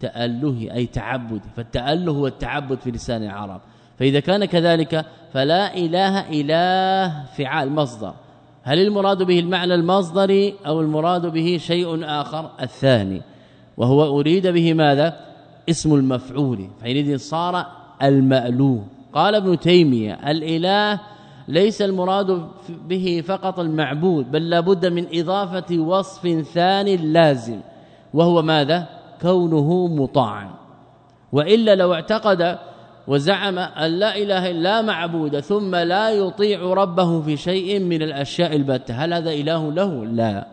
تأله أي تعبد. فالتأله هو التعبد في لسان العرب. فإذا كان كذلك فلا إله اله فعال مصدر. هل المراد به المعنى المصدري أو المراد به شيء آخر؟ الثاني. وهو أريد به ماذا؟ اسم المفعول. حينئذ صار المألوه. قال ابن تيمية الإله ليس المراد به فقط المعبود بل لابد من إضافة وصف ثاني لازم وهو ماذا؟ كونه مطاعا وإلا لو اعتقد وزعم أن لا إله إلا معبود ثم لا يطيع ربه في شيء من الأشياء البتة هل هذا إله له؟ لا.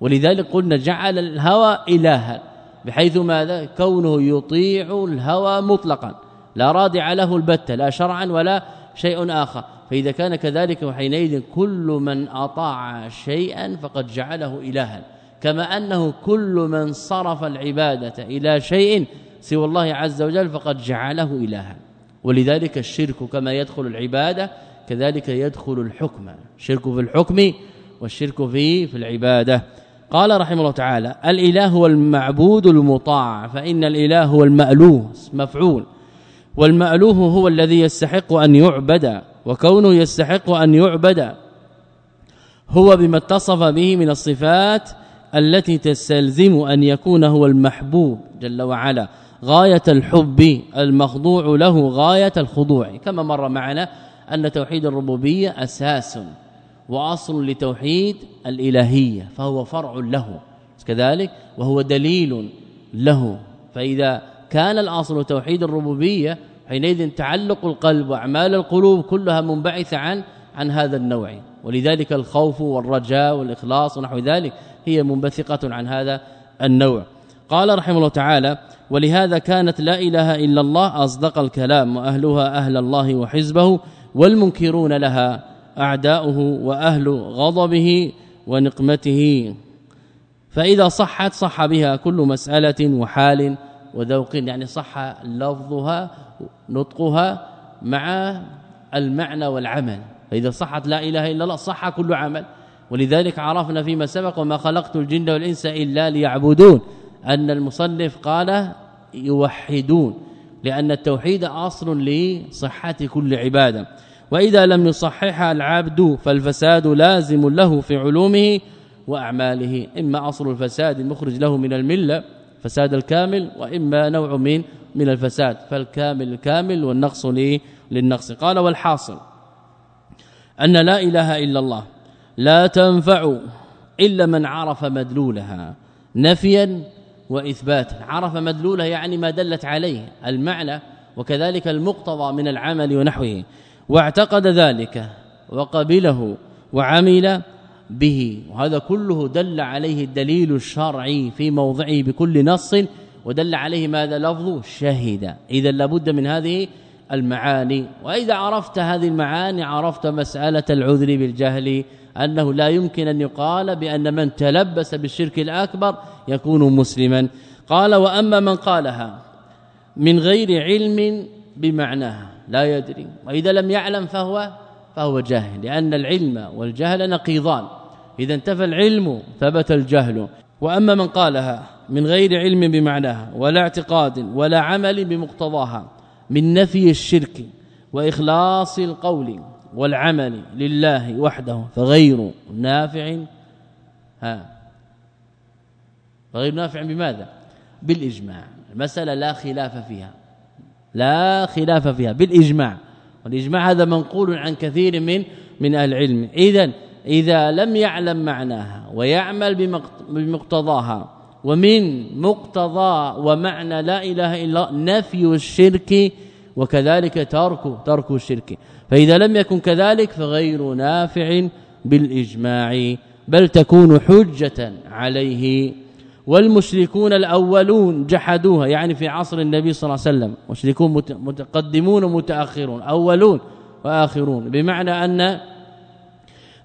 ولذلك قلنا جعل الهوى إلها بحيث ماذا؟ كونه يطيع الهوى مطلقا لا رادع له البتة لا شرعا ولا شيء آخر. فإذا كان كذلك وحينئذ كل من أطاع شيئا فقد جعله إلها. كما أنه كل من صرف العبادة إلى شيء سوى الله عز وجل فقد جعله إلها. ولذلك الشرك كما يدخل العبادة كذلك يدخل الحكم. الشرك في الحكم والشرك في في العبادة. قال رحمه الله تعالى الإله هو المعبود المطاع فإن الإله هو المألوه مفعول. والمألوه هو الذي يستحق أن يعبد وكونه يستحق أن يعبد هو بما اتصف به من الصفات التي تستلزم أن يكون هو المحبوب جل وعلا غاية الحب المخضوع له غاية الخضوع. كما مر معنا أن توحيد الربوبية أساس وأصل لتوحيد الإلهية فهو فرع له كذلك وهو دليل له. فإذا كان الاصل توحيد الربوبية حينئذ تعلق القلب وأعمال القلوب كلها منبعثة عن عن هذا النوع. ولذلك الخوف والرجاء والإخلاص ونحو ذلك هي منبثقة عن هذا النوع. قال رحمه الله تعالى ولهذا كانت لا إله إلا الله أصدق الكلام وأهلها أهل الله وحزبه والمنكرون لها أعداؤه وأهل غضبه ونقمته. فإذا صحت صح بها كل مسألة وحال وذوق يعني صح لفظها نطقها مع المعنى والعمل. فإذا صحت لا إله إلا الله صح كل عمل. ولذلك عرفنا فيما سبق وما خلقت الجن والإنس إلا ليعبدون. أن المصنف قال يوحدون لأن التوحيد أصل لصحة كل عبادة. وإذا لم يصححها العبد فالفساد لازم له في علومه وأعماله إما أصل الفساد المخرج له من الملة فساد الكامل وإما نوع من من الفساد فالكامل الكامل والنقص للنقص. قال والحاصل أن لا إله إلا الله لا تنفع إلا من عرف مدلولها نفيا وإثباتا. عرف مدلولها يعني ما دلت عليه المعنى وكذلك المقتضى من العمل ونحوه واعتقد ذلك وقبله وعمل به. وهذا كله دل عليه الدليل الشرعي في موضعه بكل نص ودل عليه ماذا؟ لفظ شهد. إذا لابد من هذه المعاني. وإذا عرفت هذه المعاني عرفت مسألة العذر بالجهل أنه لا يمكن أن يقال بأن من تلبس بالشرك الأكبر يكون مسلما. قال وأما من قالها من غير علم بمعناها لا يدري. وإذا لم يعلم فهو فهو جاهل لأن العلم والجهل نقيضان. إذا انتفى العلم ثبت الجهل. وأما من قالها من غير علم بمعناها ولا اعتقاد ولا عمل بمقتضاها من نفي الشرك وإخلاص القول والعمل لله وحده فغير نافع. ها غير نافع بماذا؟ بالإجماع. المسألة لا خلاف فيها لا خلاف فيها بالإجماع. والاجماع هذا منقول عن كثير من من أهل العلم. اذا إذا لم يعلم معناها ويعمل بمقتضاها ومن مقتضى ومعنى لا إله إلا نفي الشرك وكذلك ترك ترك الشرك. فإذا لم يكن كذلك فغير نافع بالإجماع بل تكون حجة عليه والمشركون الأولون جحدوها يعني في عصر النبي صلى الله عليه وسلم. مشركون متقدمون ومتأخرون أولون وآخرون. بمعنى أن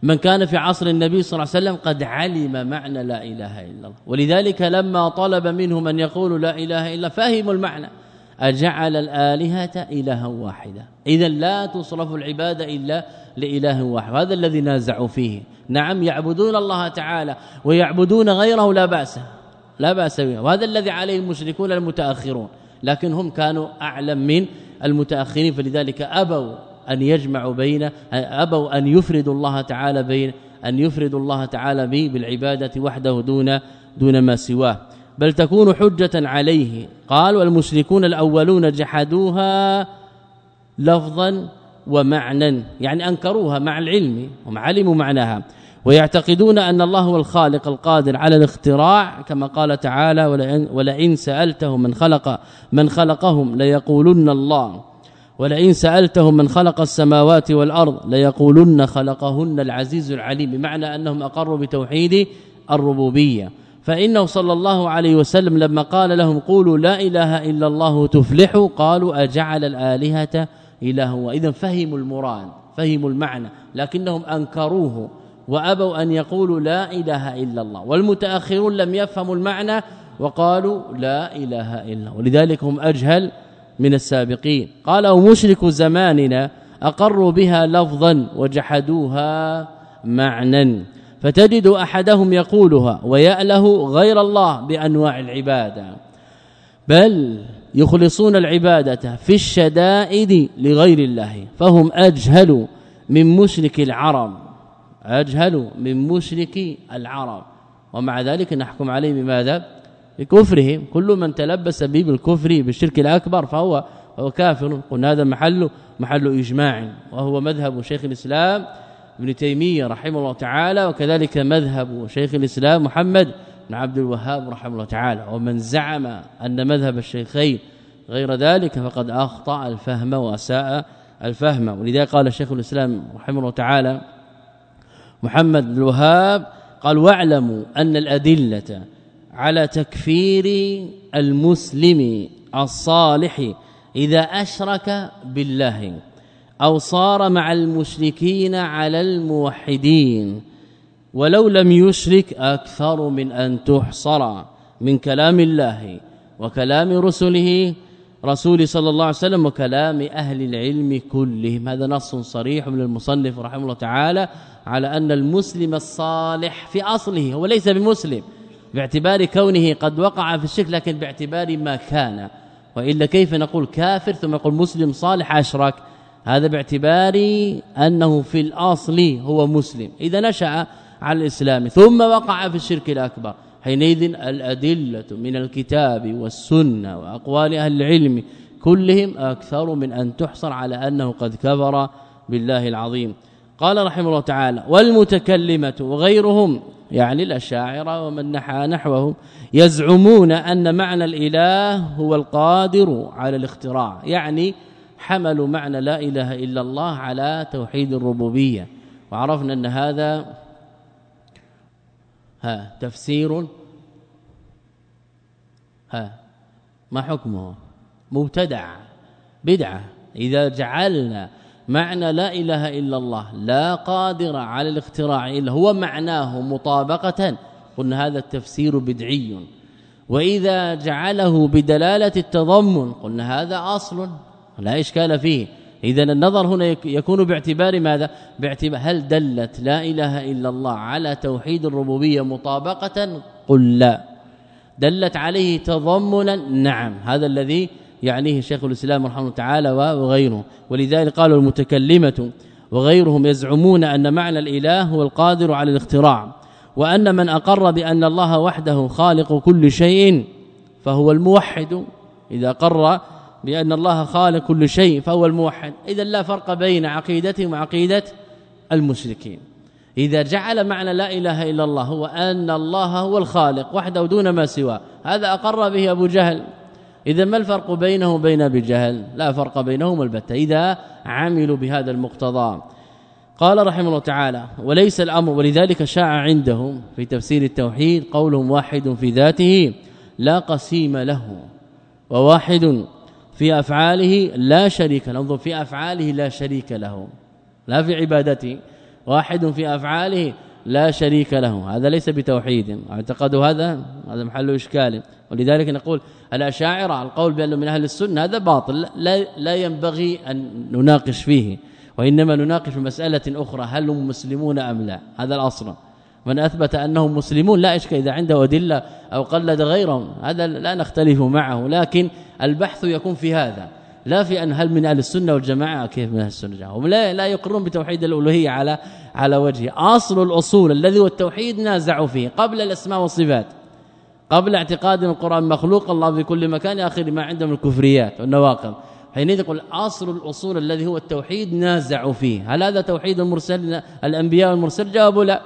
من كان في عصر النبي صلى الله عليه وسلم قد علم معنى لا إله إلا الله. ولذلك لما طلب منهم أن يقولوا لا إله إلا فهموا المعنى. أجعل الآلهة إلها واحدا اذا لا تصرف العباده إلا لإله واحد. هذا الذي نازعوا فيه. نعم يعبدون الله تعالى ويعبدون غيره لا بأس. لا بأس به. وهذا الذي عليه المشركون المتأخرون. لكن هم كانوا أعلم من المتأخرين فلذلك أبوا أن يجمعوا بين أبوا أن يفردوا الله تعالى بين أن يفردوا الله تعالى به بالعبادة وحده دون دون ما سواه. بل تكون حجة عليه. قال والمشركون الأولون جحدوها لفظا ومعنى يعني أنكروها مع العلم هم علموا معناها. ويعتقدون أن الله هو الخالق القادر على الاختراع كما قال تعالى ولئن, سألتهم من خلق من خلقهم ليقولن الله. ولئن سألتهم من خلق السماوات والأرض ليقولن خلقهن العزيز العليم. بمعنى أنهم أقروا بتوحيد الربوبية. فإنه صلى الله عليه وسلم لما قال لهم قولوا لا إله إلا الله تفلحوا قالوا أجعل الآلهة اله واذا فهموا المراد فهموا المعنى لكنهم أنكروه. وأبوا أن يقولوا لا إله إلا الله والمتأخرون لم يفهموا المعنى وقالوا لا إله إلا الله. ولذلك هم أجهل من السابقين. قال أو مشرك زماننا اقروا بها لفظا وجحدوها معنى فتجد أحدهم يقولها ويأله غير الله بأنواع العبادة بل يخلصون العبادة في الشدائد لغير الله. فهم أجهل من مشرك العرب. أجهل من مشرك العرب. ومع ذلك نحكم عليه بماذا؟ بكفرهم كل من تلبس به بالكفر بالشرك الأكبر فهو هو كافر. قلنا هذا محل محل إجماع. وهو مذهب شيخ الإسلام ابن تيمية رحمه الله تعالى وكذلك مذهب شيخ الإسلام محمد بن عبد الوهاب رحمه الله تعالى. ومن زعم أن مذهب الشيخين غير ذلك فقد أخطأ الفهم وأساء الفهم. ولذلك قال شيخ الإسلام رحمه الله تعالى محمد بن الوهاب قال واعلموا أن الأدلة على تكفير المسلم الصالح إذا أشرك بالله أو صار مع المشركين على الموحدين ولو لم يشرك أكثر من أن تحصر من كلام الله وكلام رسله رسول صلى الله عليه وسلم وكلام أهل العلم كلهم. هذا نص صريح من المصنف رحمه الله تعالى على أن المسلم الصالح في أصله هو ليس بمسلم باعتبار كونه قد وقع في الشرك لكن باعتبار ما كان. وإلا كيف نقول كافر ثم يقول مسلم صالح أشرك؟ هذا باعتبار أنه في الأصل هو مسلم. إذا نشأ على الإسلام ثم وقع في الشرك الأكبر. حينئذ الأدلة من الكتاب والسنة وأقوال أهل العلم كلهم أكثر من أن تحصر على أنه قد كفر بالله العظيم. قال رحمه الله تعالى والمتكلمة وغيرهم يعني الأشاعرة ومن نحى نحوهم يزعمون أن معنى الإله هو القادر على الاختراع يعني حملوا معنى لا إله إلا الله على توحيد الربوبية. وعرفنا أن هذا ها تفسير. ها ما حكمه؟ مبتدع بدعه إذا جعلنا معنى لا إله إلا الله لا قادر على الاختراع إلا هو معناه مطابقة قلنا هذا التفسير بدعي. وإذا جعله بدلالة التضمن قلنا هذا أصل لا إشكال فيه. اذا النظر هنا يكون باعتبار ماذا؟ باعتبار هل دلت لا إله إلا الله على توحيد الربوبية مطابقة؟ قل لا. دلت عليه تضمنا؟ نعم. هذا الذي يعنيه شيخ الإسلام رحمه الله تعالى وغيره. ولذلك قالوا المتكلمة وغيرهم يزعمون أن معنى الإله هو القادر على الاختراع وأن من أقر بأن الله وحده خالق كل شيء فهو الموحد. إذا قر بأن الله خالق كل شيء فهو الموحد. اذا لا فرق بين عقيدته وعقيدة المشركين. إذا جعل معنى لا إله إلا الله هو أن الله هو الخالق وحده دون ما سواه هذا أقر به أبو جهل. اذا ما الفرق بينه وبين أبي جهل؟ لا فرق بينهم البتة. إذا عملوا بهذا المقتضى. قال رحمه الله تعالى وليس الامر ولذلك شاع عندهم في تفسير التوحيد قولهم واحد في ذاته لا قسيم له وواحد في أفعاله لا شريك له. انظر في أفعاله لا شريك له. لا في عبادته. واحد في أفعاله لا شريك له. هذا ليس بتوحيد. أعتقد هذا هذا محل إشكال. ولذلك نقول الأشاعرة القول بأنه من أهل السنة هذا باطل. لا لا ينبغي أن نناقش فيه. وإنما نناقش في مسألة أخرى هل هم مسلمون أم لا؟ هذا الأصل. من أثبت أنهم مسلمون لا اشكال إذا عنده أدلة أو قلد غيرهم هذا لا نختلف معه لكن البحث يكون في هذا لا في أن هل من أهل السنة والجماعة كيف من أهل السنة هم لا لا يقرون بتوحيد الألوهية على على وجهه. أصل الأصول الذي هو التوحيد نازعوا فيه قبل الأسماء والصفات قبل اعتقاد القرآن مخلوق الله في كل مكان اخر ما عندهم الكفريات والنواقض. حينئذ يقول أصل الأصول الذي هو التوحيد نازعوا فيه. هل هذا توحيد المرسل الأنبياء والمرسل جاوبوا لا.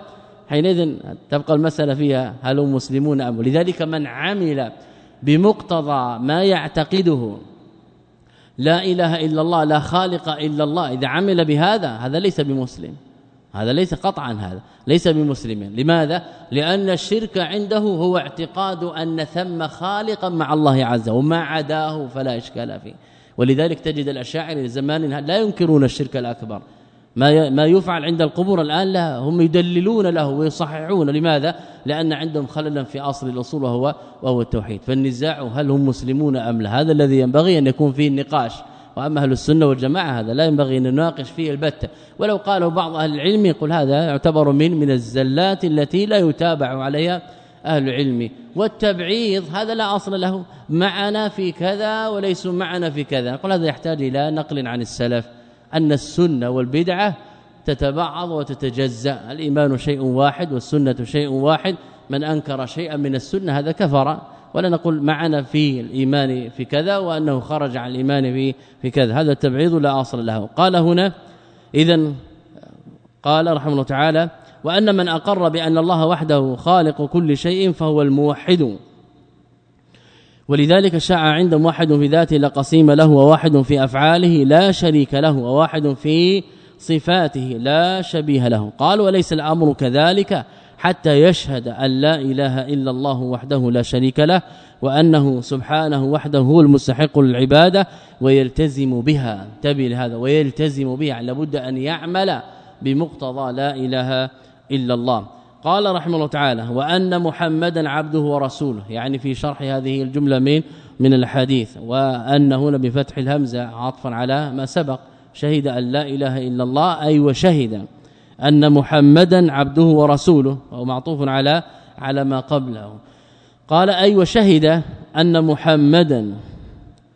حينئذ تبقى المسألة فيها هل هم مسلمون أم لذلك من عمل بمقتضى ما يعتقده لا إله إلا الله لا خالق إلا الله إذا عمل بهذا هذا ليس بمسلم. هذا ليس قطعا هذا ليس بمسلم. لماذا؟ لأن الشرك عنده هو اعتقاد أن ثم خالقا مع الله عز وما عداه فلا إشكال فيه. ولذلك تجد الأشاعرة زمان لا ينكرون الشرك الأكبر. ما ما يفعل عند القبور الآن لا هم يدللون له ويصححون. لماذا؟ لأن عندهم خللا في اصل الأصول وهو وهو التوحيد. فالنزاع هل هم مسلمون أم لا؟ هذا الذي ينبغي أن يكون فيه النقاش. وأما أهل السنة والجماعة هذا لا ينبغي أن نناقش فيه البتة. ولو قاله بعض أهل العلم يقول هذا يعتبر من من الزلات التي لا يتابع عليها أهل العلم. والتبعيض هذا لا أصل له. معنا في كذا وليسوا معنا في كذا. قل هذا يحتاج إلى نقل عن السلف. أن السنة والبدعة تتبعض وتتجزأ. الإيمان شيء واحد والسنة شيء واحد. من أنكر شيئا من السنة هذا كفر. ولا نقول معنا في الإيمان في كذا وأنه خرج عن الإيمان في في كذا. هذا التبعيض لا أصل له. قال هنا اذا قال رحمه الله تعالى وأن من أقر بأن الله وحده خالق كل شيء فهو الموحد. ولذلك شاع عند واحد في ذاته لقسيم له وواحد في أفعاله لا شريك له وواحد في صفاته لا شبيه له. قال وليس الأمر كذلك حتى يشهد أن لا إله إلا الله وحده لا شريك له وأنه سبحانه وحده هو المستحق للعبادة ويلتزم بها. تبي لهذا ويلتزم بها لابد أن يعمل بمقتضى لا إله إلا الله. قال رحمه الله تعالى وأن محمدا عبده ورسوله. يعني في شرح هذه الجملة من من الحديث وأن هنا بفتح الهمزة عطفا على ما سبق شهد أن لا إله إلا الله أي وشهد أن محمدا عبده ورسوله. وهو معطوف على على ما قبله. قال أي وشهد أن محمدا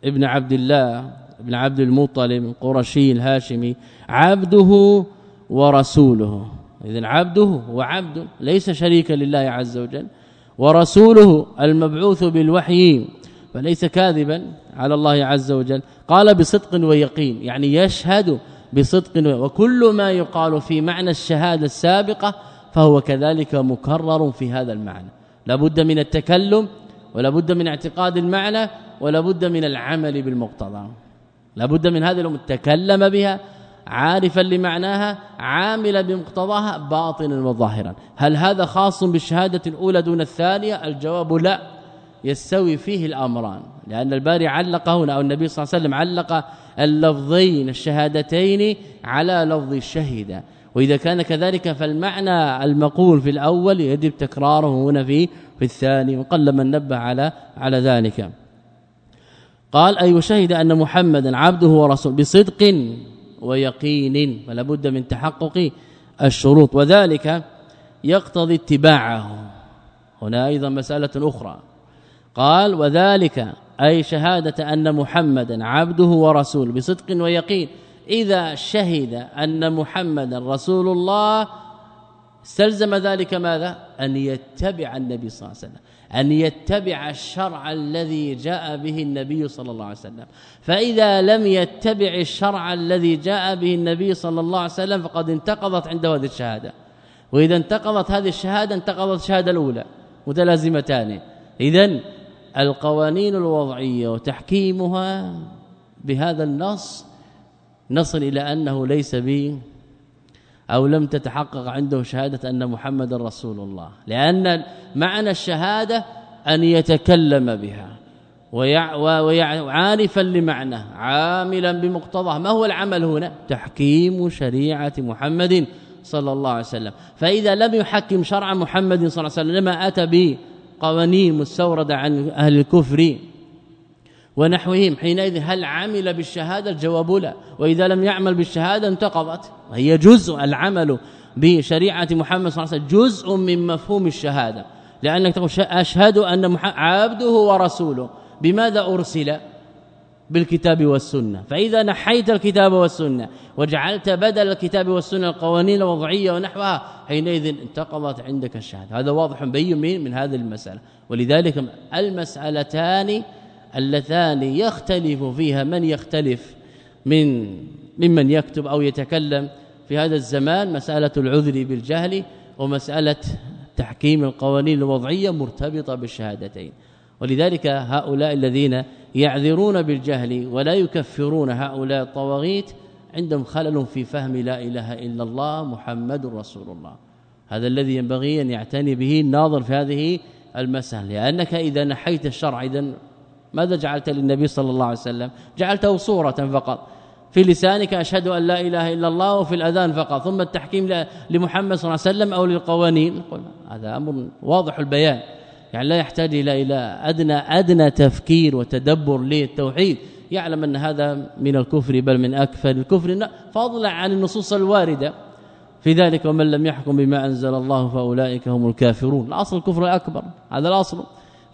ابن عبد الله ابن عبد المطلب القرشي الهاشمي عبده ورسوله. اذا عبده وعبد ليس شريكا لله عز وجل ورسوله المبعوث بالوحي فليس كاذبا على الله عز وجل. قال بصدق ويقين يعني يشهد بصدق وكل ما يقال في معنى الشهادة السابقة فهو كذلك مكرر في هذا المعنى. لابد من التكلم ولا بد من اعتقاد المعنى ولا بد من العمل بالمقتضى. لابد من هذه الأمور. تكلم بها عارفا لمعناها عاملا بمقتضاها باطنا وظاهرا. هل هذا خاص بالشهادة الأولى دون الثانية؟ الجواب لا. يستوي فيه الأمران. لأن الباري علق هنا أو النبي صلى الله عليه وسلم علق اللفظين الشهادتين على لفظ الشهيد وإذا كان كذلك فالمعنى المقول في الأول يجب تكراره هنا في في الثاني وقل من نبه على على ذلك. قال أي وشهد أن محمدا عبده ورسوله؟ بصدق. ويقين فلا بد من تحقق الشروط. وذلك يقتضي اتباعه. هنا أيضا مسألة أخرى. قال وذلك أي شهادة أن محمدا عبده ورسوله بصدق ويقين. إذا شهد أن محمدا رسول الله استلزم ذلك ماذا؟ أن يتبع النبي صلى الله عليه وسلم. أن يتبع الشرع الذي جاء به النبي صلى الله عليه وسلم. فإذا لم يتبع الشرع الذي جاء به النبي صلى الله عليه وسلم فقد انتقضت عنده هذه الشهادة. وإذا انتقضت هذه الشهادة انتقضت الشهادة الأولى متلازمتان. إذا القوانين الوضعية وتحكيمها بهذا النص نصل إلى أنه ليس به أو لم تتحقق عنده شهادة أن محمد رسول الله. لأن معنى الشهادة أن يتكلم بها وعارفا لمعنى عاملا بمقتضاه. ما هو العمل هنا؟ تحكيم شريعة محمد صلى الله عليه وسلم. فإذا لم يحكم شرع محمد صلى الله عليه وسلم لما أتى بقوانين مستوردة عن أهل الكفر ونحوهم حينئذ هل عمل بالشهادة؟ الجواب لا. وإذا لم يعمل بالشهادة انتقضت. هي جزء العمل بشريعة محمد صلى الله عليه وسلم جزء من مفهوم الشهادة. لأنك تقول أشهد أن عبده ورسوله. بماذا أرسل؟ بالكتاب والسنة. فإذا نحيت الكتاب والسنة وجعلت بدل الكتاب والسنة القوانين الوضعية ونحوها حينئذ انتقضت عندك الشهادة. هذا واضح بين من, من هذه المسألة. ولذلك المسألتان اللتان يختلف فيها من يختلف من ممن يكتب أو يتكلم. في هذا الزمان مسألة العذر بالجهل ومسألة تحكيم القوانين الوضعية مرتبطة بالشهادتين. ولذلك هؤلاء الذين يعذرون بالجهل ولا يكفرون هؤلاء الطواغيت عندهم خلل في فهم لا إله إلا الله محمد رسول الله. هذا الذي ينبغي أن يعتني به الناظر في هذه المسألة لأنك إذا نحيت الشرع اذا ماذا جعلت للنبي صلى الله عليه وسلم؟ جعلته صورة فقط. في لسانك أشهد أن لا إله إلا الله وفي الأذان فقط. ثم التحكيم لمحمد صلى الله عليه وسلم أو للقوانين. هذا أمر واضح البيان. يعني لا يحتاج إلى إلى أدنى أدنى تفكير وتدبر للتوحيد. يعلم أن هذا من الكفر بل من أكثر الكفر. فضلا عن النصوص الواردة. في ذلك ومن لم يحكم بما أنزل الله فأولئك هم الكافرون. الأصل الكفر الاكبر هذا الأصل.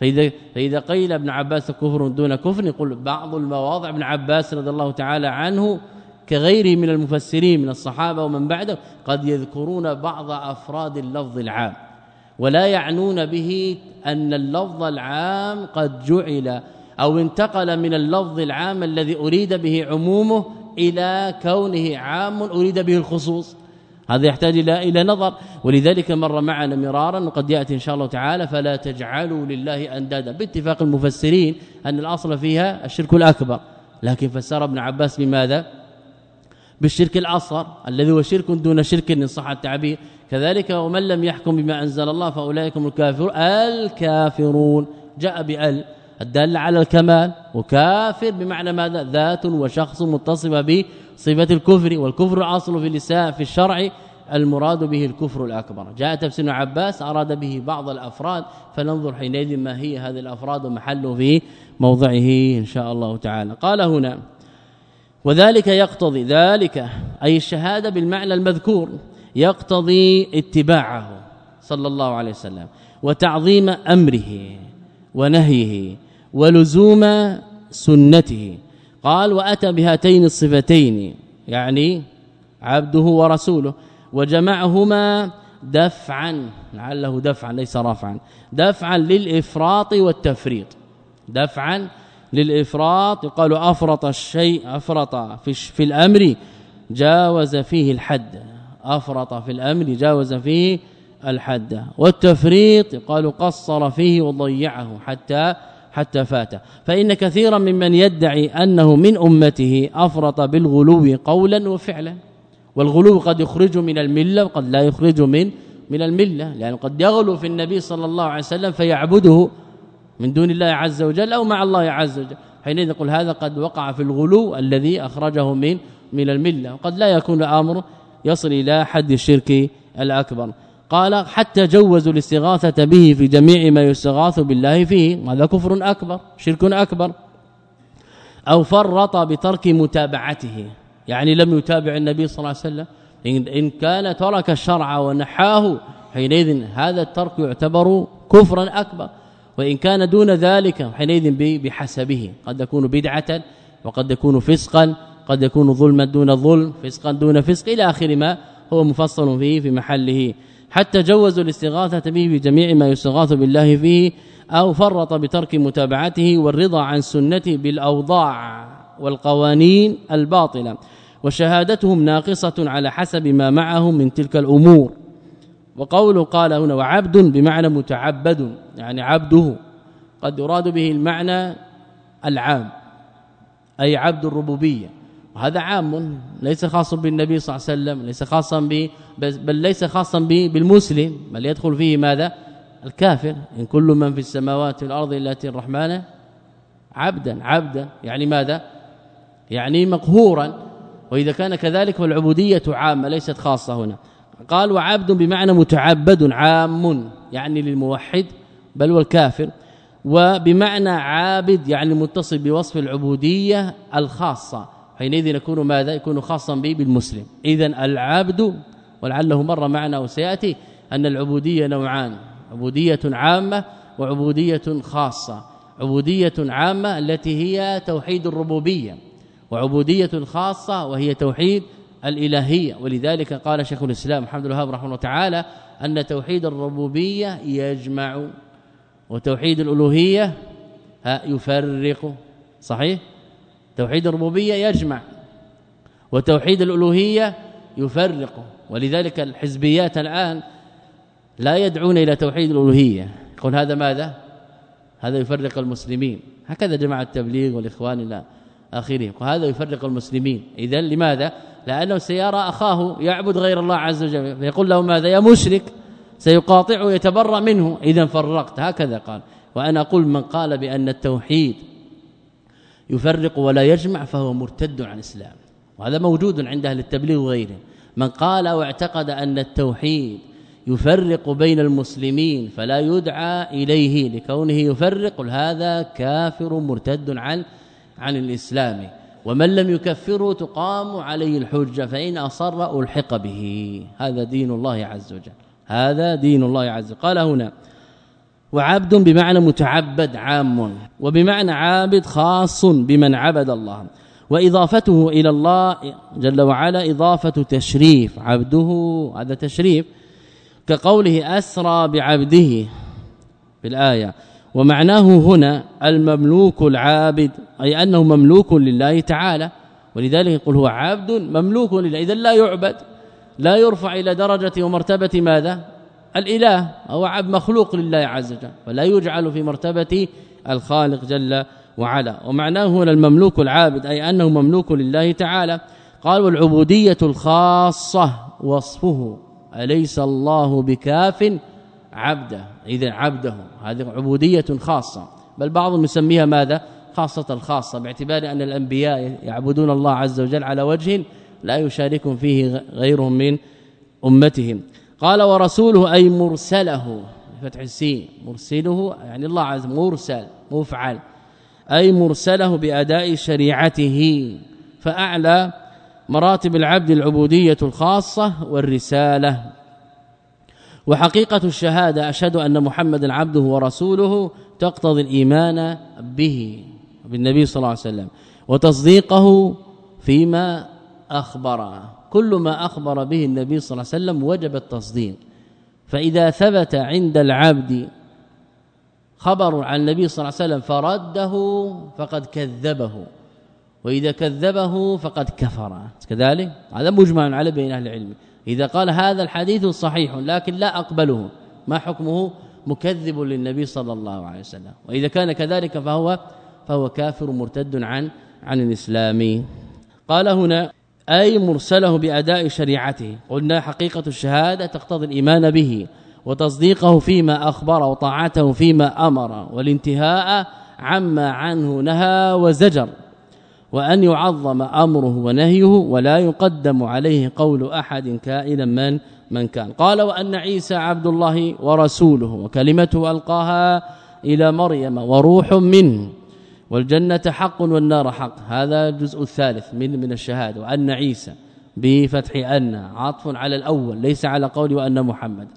فإذا فإذا قيل ابن عباس كفر دون كفر يقول بعض المواضع ابن عباس رضي الله تعالى عنه كغيره من المفسرين من الصحابة ومن بعده قد يذكرون بعض أفراد اللفظ العام ولا يعنون به أن اللفظ العام قد جعل أو انتقل من اللفظ العام الذي أريد به عمومه إلى كونه عام أريد به الخصوص. هذا يحتاج إلى إلى نظر. ولذلك مر معنا مرارا وقد يأتي إن شاء الله تعالى فلا تجعلوا لله أندادا. باتفاق المفسرين أن الأصل فيها الشرك الأكبر. لكن فسر ابن عباس بماذا؟ بالشرك الأصغر الذي هو شرك دون شرك إن صح التعبير. كذلك ومن لم يحكم بما أنزل الله فأولئك هم الكافرون. الكافرون. جاء بأل. الدال على الكمال. وكافر بمعنى ماذا؟ ذات وشخص متصفه بصفه الكفر والكفر أصل في اللسان في الشرع المراد به الكفر الأكبر. جاء تفسير عباس أراد به بعض الأفراد فننظر حينئذ ما هي هذه الأفراد ومحله في موضعه إن شاء الله تعالى. قال هنا وذلك يقتضي ذلك أي الشهادة بالمعنى المذكور يقتضي اتباعه صلى الله عليه وسلم وتعظيم أمره ونهيه ولزوم سنته. قال وأتى بهاتين الصفتين يعني عبده ورسوله وجمعهما دفعا لعله دفعا ليس رفعا دفعا للإفراط والتفريط. دفعا للإفراط يقال أفرط الشيء أفرط في في الأمر جاوز فيه الحد. أفرط في الأمر جاوز فيه الحد. والتفريط قالوا قصر فيه وضيعه حتى حتى فات. فإن كثيرا ممن يدعي أنه من أمته أفرط بالغلو قولا وفعلا والغلو قد يخرج من الملة وقد لا يخرج من من الملة لأن قد يغلو في النبي صلى الله عليه وسلم فيعبده من دون الله عز وجل أو مع الله عز وجل. حينئذ نقول هذا قد وقع في الغلو الذي أخرجه من من الملة وقد لا يكون الأمر يصل إلى حد الشرك الأكبر. قال حتى جوزوا الاستغاثة به في جميع ما يستغاث بالله فيه. هذا كفر أكبر شرك أكبر. أو فرط بترك متابعته. يعني لم يتابع النبي صلى الله عليه وسلم. إن كان ترك الشرع ونحاه حينئذ هذا الترك يعتبر كفرا أكبر. وإن كان دون ذلك حينئذ بحسبه. قد يكون بدعة وقد يكون فسقا. قد يكون ظلما دون ظلم فسقا دون فسق. إلى آخر ما هو مفصل فيه في محله. حتى جوزوا الاستغاثة به بجميع ما يستغاث بالله فيه أو فرط بترك متابعته والرضا عن سنته بالأوضاع والقوانين الباطلة. وشهادتهم ناقصة على حسب ما معهم من تلك الأمور. وقوله قال هنا وعبد بمعنى متعبد يعني عبده. قد يراد به المعنى العام أي عبد الربوبية. وهذا عام ليس خاص بالنبي صلى الله عليه وسلم ليس خاصا ب بل ليس خاصا بالمسلم. بل يدخل فيه ماذا؟ الكافر. إن كل من في السماوات والأرض إلا الرحمن عبدا عبدا. يعني ماذا؟ يعني مقهورا. وإذا كان كذلك فالعبودية عامة ليست خاصة هنا. قال وعبد بمعنى متعبد عام يعني للموحد بل والكافر وبمعنى عابد يعني متصل بوصف العبودية الخاصة. حينئذ يكون ماذا؟ يكون خاصا به بالمسلم. اذا العبد ولعله مر معنا وسيأتي أن العبودية نوعان عبودية عامة وعبودية خاصة. عبودية عامة التي هي توحيد الربوبية وعبودية خاصة وهي توحيد الإلهية. ولذلك قال شيخ الإسلام محمد الوهاب رحمه الله تعالى أن توحيد الربوبية يجمع وتوحيد الألوهية يفرق. صحيح؟ توحيد الربوبية يجمع وتوحيد الألوهية يفرق. ولذلك الحزبيات الآن لا يدعون إلى توحيد الألوهية. يقول هذا ماذا؟ هذا يفرق المسلمين. هكذا جماعة التبليغ والإخوان إلى آخره. وهذا يفرق المسلمين. اذا لماذا؟ لأنه سيرى أخاه يعبد غير الله عز وجل. فيقول له ماذا؟ يا مشرك سيقاطعه يتبرأ منه. اذا فرقت. هكذا قال. وأنا أقول من قال بأن التوحيد يفرق ولا يجمع فهو مرتد عن الإسلام. وهذا موجود عند أهل التبليغ وغيره من قال واعتقد أن التوحيد يفرق بين المسلمين فلا يدعى إليه لكونه يفرق هذا كافر مرتد عن عن الإسلام. ومن لم يكفره تقام عليه الحجة فإن أصر ألحق به. هذا دين الله عز وجل. هذا دين الله عز وجل. قال هنا وعبد بمعنى متعبد عام وبمعنى عابد خاص بمن عبد الله. وإضافته إلى الله جل وعلا إضافة تشريف عبده هذا تشريف كقوله أسرى بعبده في الايه ومعناه هنا المملوك العابد أي أنه مملوك لله تعالى. ولذلك يقول هو عبد مملوك لله اذا لا يعبد لا يرفع إلى درجة ومرتبة ماذا؟ الإله هو عبد مخلوق لله عز وجل فلا يجعل في مرتبة الخالق جل وعلا. ومعناه هنا المملوك العابد أي أنه مملوك لله تعالى. قال والعبودية الخاصة وصفه أليس الله بكاف عبده؟ إذا عبده هذه عبودية خاصة. بل بعضهم يسميها ماذا؟ خاصة الخاصة باعتبار أن الأنبياء يعبدون الله عز وجل على وجه لا يشاركهم فيه غيرهم من أمتهم. قال ورسوله أي مرسله فتح السين مرسله يعني الله عز مرسل مفعل أي مرسله بأداء شريعته فأعلى مراتب العبد العبودية الخاصة والرسالة. وحقيقة الشهادة أشهد أن محمدا عبده ورسوله تقتضي الإيمان به بالنبي صلى الله عليه وسلم وتصديقه فيما أخبر. كل ما أخبر به النبي صلى الله عليه وسلم وجب التصديق. فإذا ثبت عند العبد خبر عن النبي صلى الله عليه وسلم فرده فقد كذبه وإذا كذبه فقد كفر. كذلك؟ هذا مجمع على بين أهل العلم. إذا قال هذا الحديث صحيح لكن لا أقبله ما حكمه؟ مكذب للنبي صلى الله عليه وسلم. وإذا كان كذلك فهو فهو كافر مرتد عن عن الإسلام. قال هنا أي مرسله بأداء شريعته. قلنا حقيقة الشهادة تقتضي الإيمان به وتصديقه فيما أخبر وطاعته فيما أمر والانتهاء عما عنه نهى وزجر. وأن يعظم أمره ونهيه ولا يقدم عليه قول أحد كائنا من من كان. قال وأن عيسى عبد الله ورسوله وكلمته ألقاها إلى مريم وروح منه. والجنة حق والنار حق. هذا الجزء الثالث من من الشهادة. وان عيسى بفتح أن عطف على الأول ليس على قول وأن محمد.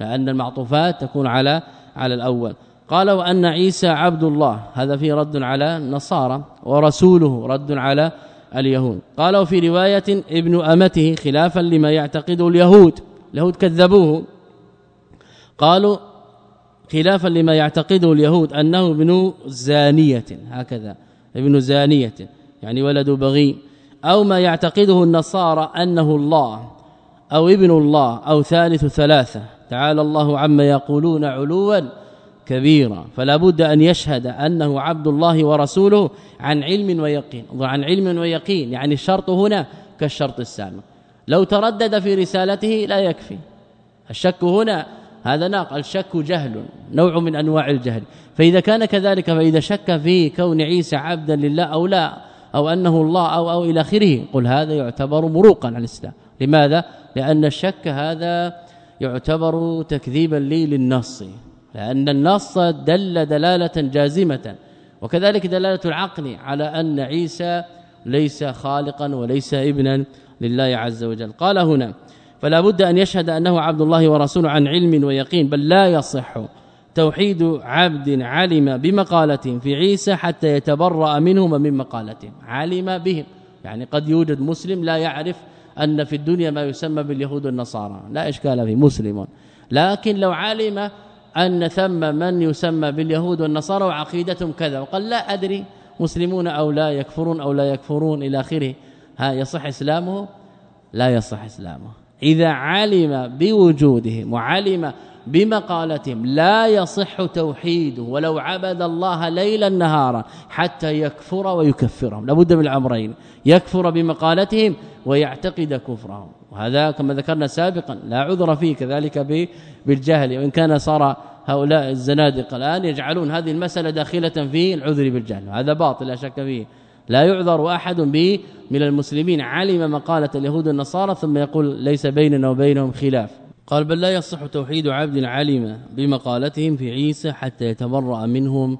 لأن المعطوفات تكون على على الأول. قال وأن عيسى عبد الله. هذا فيه رد على النصارى ورسوله رد على اليهود. قال وفي رواية ابن أمته خلافا لما يعتقده اليهود. اليهود كذبوه. قالوا خلافا لما يعتقده اليهود أنه ابن زانية هكذا ابن زانية يعني ولد بغي أو ما يعتقده النصارى أنه الله أو ابن الله أو ثالث ثلاثة. تعالى الله عما يقولون علوا كبيرا. فلا بد أن يشهد أنه عبد الله ورسوله عن علم ويقين عن علم ويقين يعني الشرط هنا كالشرط السابق. لو تردد في رسالته لا يكفي. الشك هنا هذا ناق الشك جهل نوع من أنواع الجهل. فإذا كان كذلك فإذا شك في كون عيسى عبدا لله أو لا أو أنه الله أو أو إلى آخره قل هذا يعتبر مروقا على الإسلام. لماذا؟ لأن الشك هذا يعتبر تكذيبا لي للنص. لأن النص دل دلالة جازمة. وكذلك دلالة العقل على أن عيسى ليس خالقا وليس ابنا لله عز وجل. قال هنا فلا بد أن يشهد أنه عبد الله ورسوله عن علم ويقين بل لا يصح توحيد عبد علم بمقالة في عيسى حتى يتبرأ منهم من مقالتهم علم بهم. يعني قد يوجد مسلم لا يعرف أن في الدنيا ما يسمى باليهود والنصارى. لا إشكال فيه مسلم. لكن لو علم أن ثم من يسمى باليهود والنصارى وعقيدتهم كذا وقال لا أدري مسلمون أو لا يكفرون أو لا يكفرون إلى آخره ها يصح إسلامه؟ لا يصح إسلامه. إذا علم بوجودهم وعلم بمقالتهم لا يصح توحيده ولو عبد الله ليلا نهارا حتى يكفر ويكفرهم. لابد من الأمرين. يكفر بمقالتهم ويعتقد كفرهم. وهذا كما ذكرنا سابقا لا عذر فيه كذلك بالجهل. وإن كان صار هؤلاء الزنادقة الآن يجعلون هذه المسألة داخلة في العذر بالجهل. هذا باطل لا شك فيه. لا يعذر أحد به من المسلمين. علم مقالة اليهود والنصارى ثم يقول ليس بيننا وبينهم خلاف. قال بل لا يصح توحيد عبد علم بمقالتهم في عيسى حتى يتبرأ منهم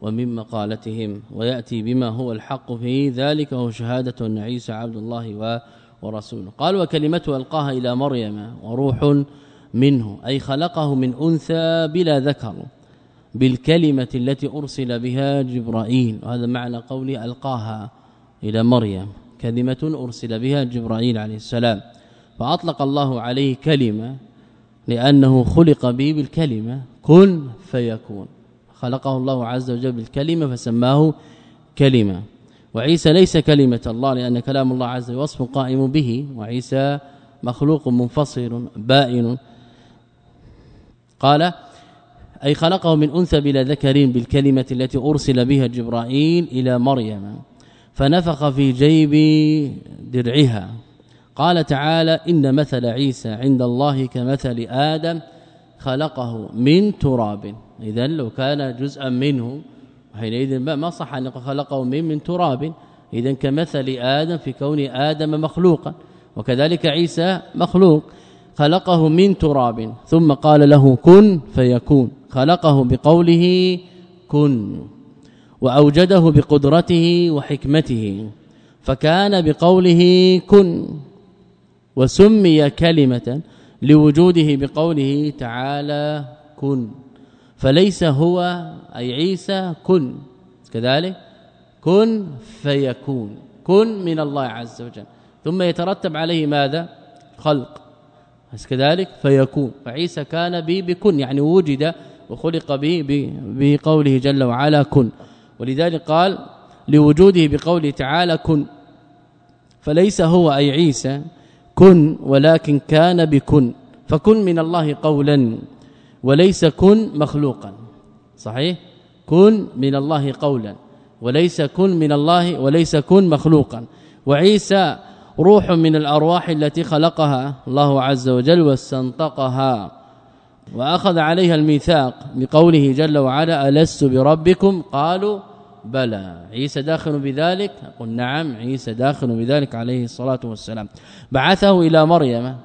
ومن مقالتهم ويأتي بما هو الحق في ذلك وهو شهادة أن عيسى عبد الله ورسوله. قال وكلمته ألقاها إلى مريم وروح منه أي خلقه من أنثى بلا ذكر. بالكلمة التي أرسل بها جبرائيل. وهذا معنى قولي ألقاها إلى مريم. كلمة أرسل بها جبرائيل عليه السلام. فأطلق الله عليه كلمة لأنه خلق به بالكلمة كن فيكون. خلقه الله عز وجل بالكلمة فسماه كلمة. وعيسى ليس كلمة الله لأن كلام الله عز وجل وصف قائم به. وعيسى مخلوق منفصل بائن. قال أي خلقه من أنثى بلا ذكر بالكلمة التي أرسل بها جبرائيل إلى مريم فنفخ في جيب درعها. قال تعالى إن مثل عيسى عند الله كمثل آدم خلقه من تراب. اذا لو كان جزءا منه حينئذ ما صح أن خلقه من من تراب. اذا كمثل آدم في كون آدم مخلوقا وكذلك عيسى مخلوق خلقه من تراب. ثم قال له كن فيكون. خلقه بقوله كن وأوجده بقدرته وحكمته فكان بقوله كن وسمي كلمة لوجوده بقوله تعالى كن فليس هو أي عيسى كن كذلك كن فيكون كن من الله عز وجل. ثم يترتب عليه ماذا؟ خلق كذلك فيكون فعيسى كان به بكن يعني وجد وخلق به بقوله جل وعلا كن. ولذلك قال لوجوده بقوله تعالى كن. فليس هو أي عيسى كن ولكن كان بكن. فكن من الله قولا وليس كن مخلوقا. صحيح؟ كن من الله قولا وليس كن من الله وليس كن مخلوقا. وعيسى روح من الأرواح التي خلقها الله عز وجل واستنطقها. وأخذ عليها الميثاق بقوله جل وعلا ألست بربكم؟ قالوا بلى. عيسى داخل بذلك؟ قل نعم عيسى داخل بذلك عليه الصلاة والسلام. بعثه إلى مريم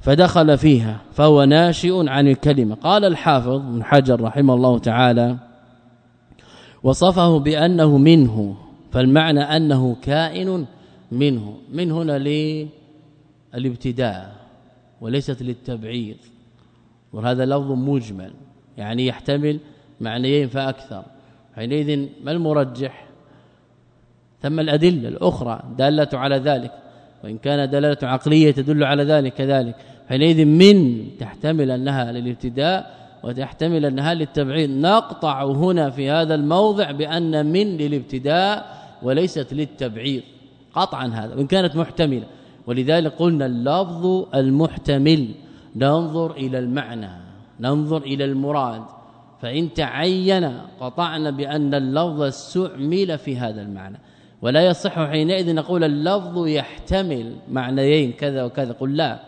فدخل فيها فهو ناشئ عن الكلمة. قال الحافظ من حجر رحمه الله تعالى وصفه بأنه منه فالمعنى أنه كائن منه. من هنا للابتداء وليست للتبعيض. وهذا لفظ مجمل يعني يحتمل معنيين فأكثر. حينئذ ما المرجح؟ ثم الأدلة الأخرى دالة على ذلك وإن كان دلالة عقلية تدل على ذلك كذلك. حينئذ من تحتمل أنها للابتداء وتحتمل أنها للتبعيد نقطع هنا في هذا الموضع بأن من للابتداء وليست للتبعيد قطعا هذا وإن كانت محتملة. ولذلك قلنا اللفظ المحتمل. ننظر إلى المعنى ننظر إلى المراد. فإن تعين قطعنا بأن اللفظ استعمل في هذا المعنى. ولا يصح حينئذ نقول اللفظ يحتمل معنيين كذا وكذا. قل لا.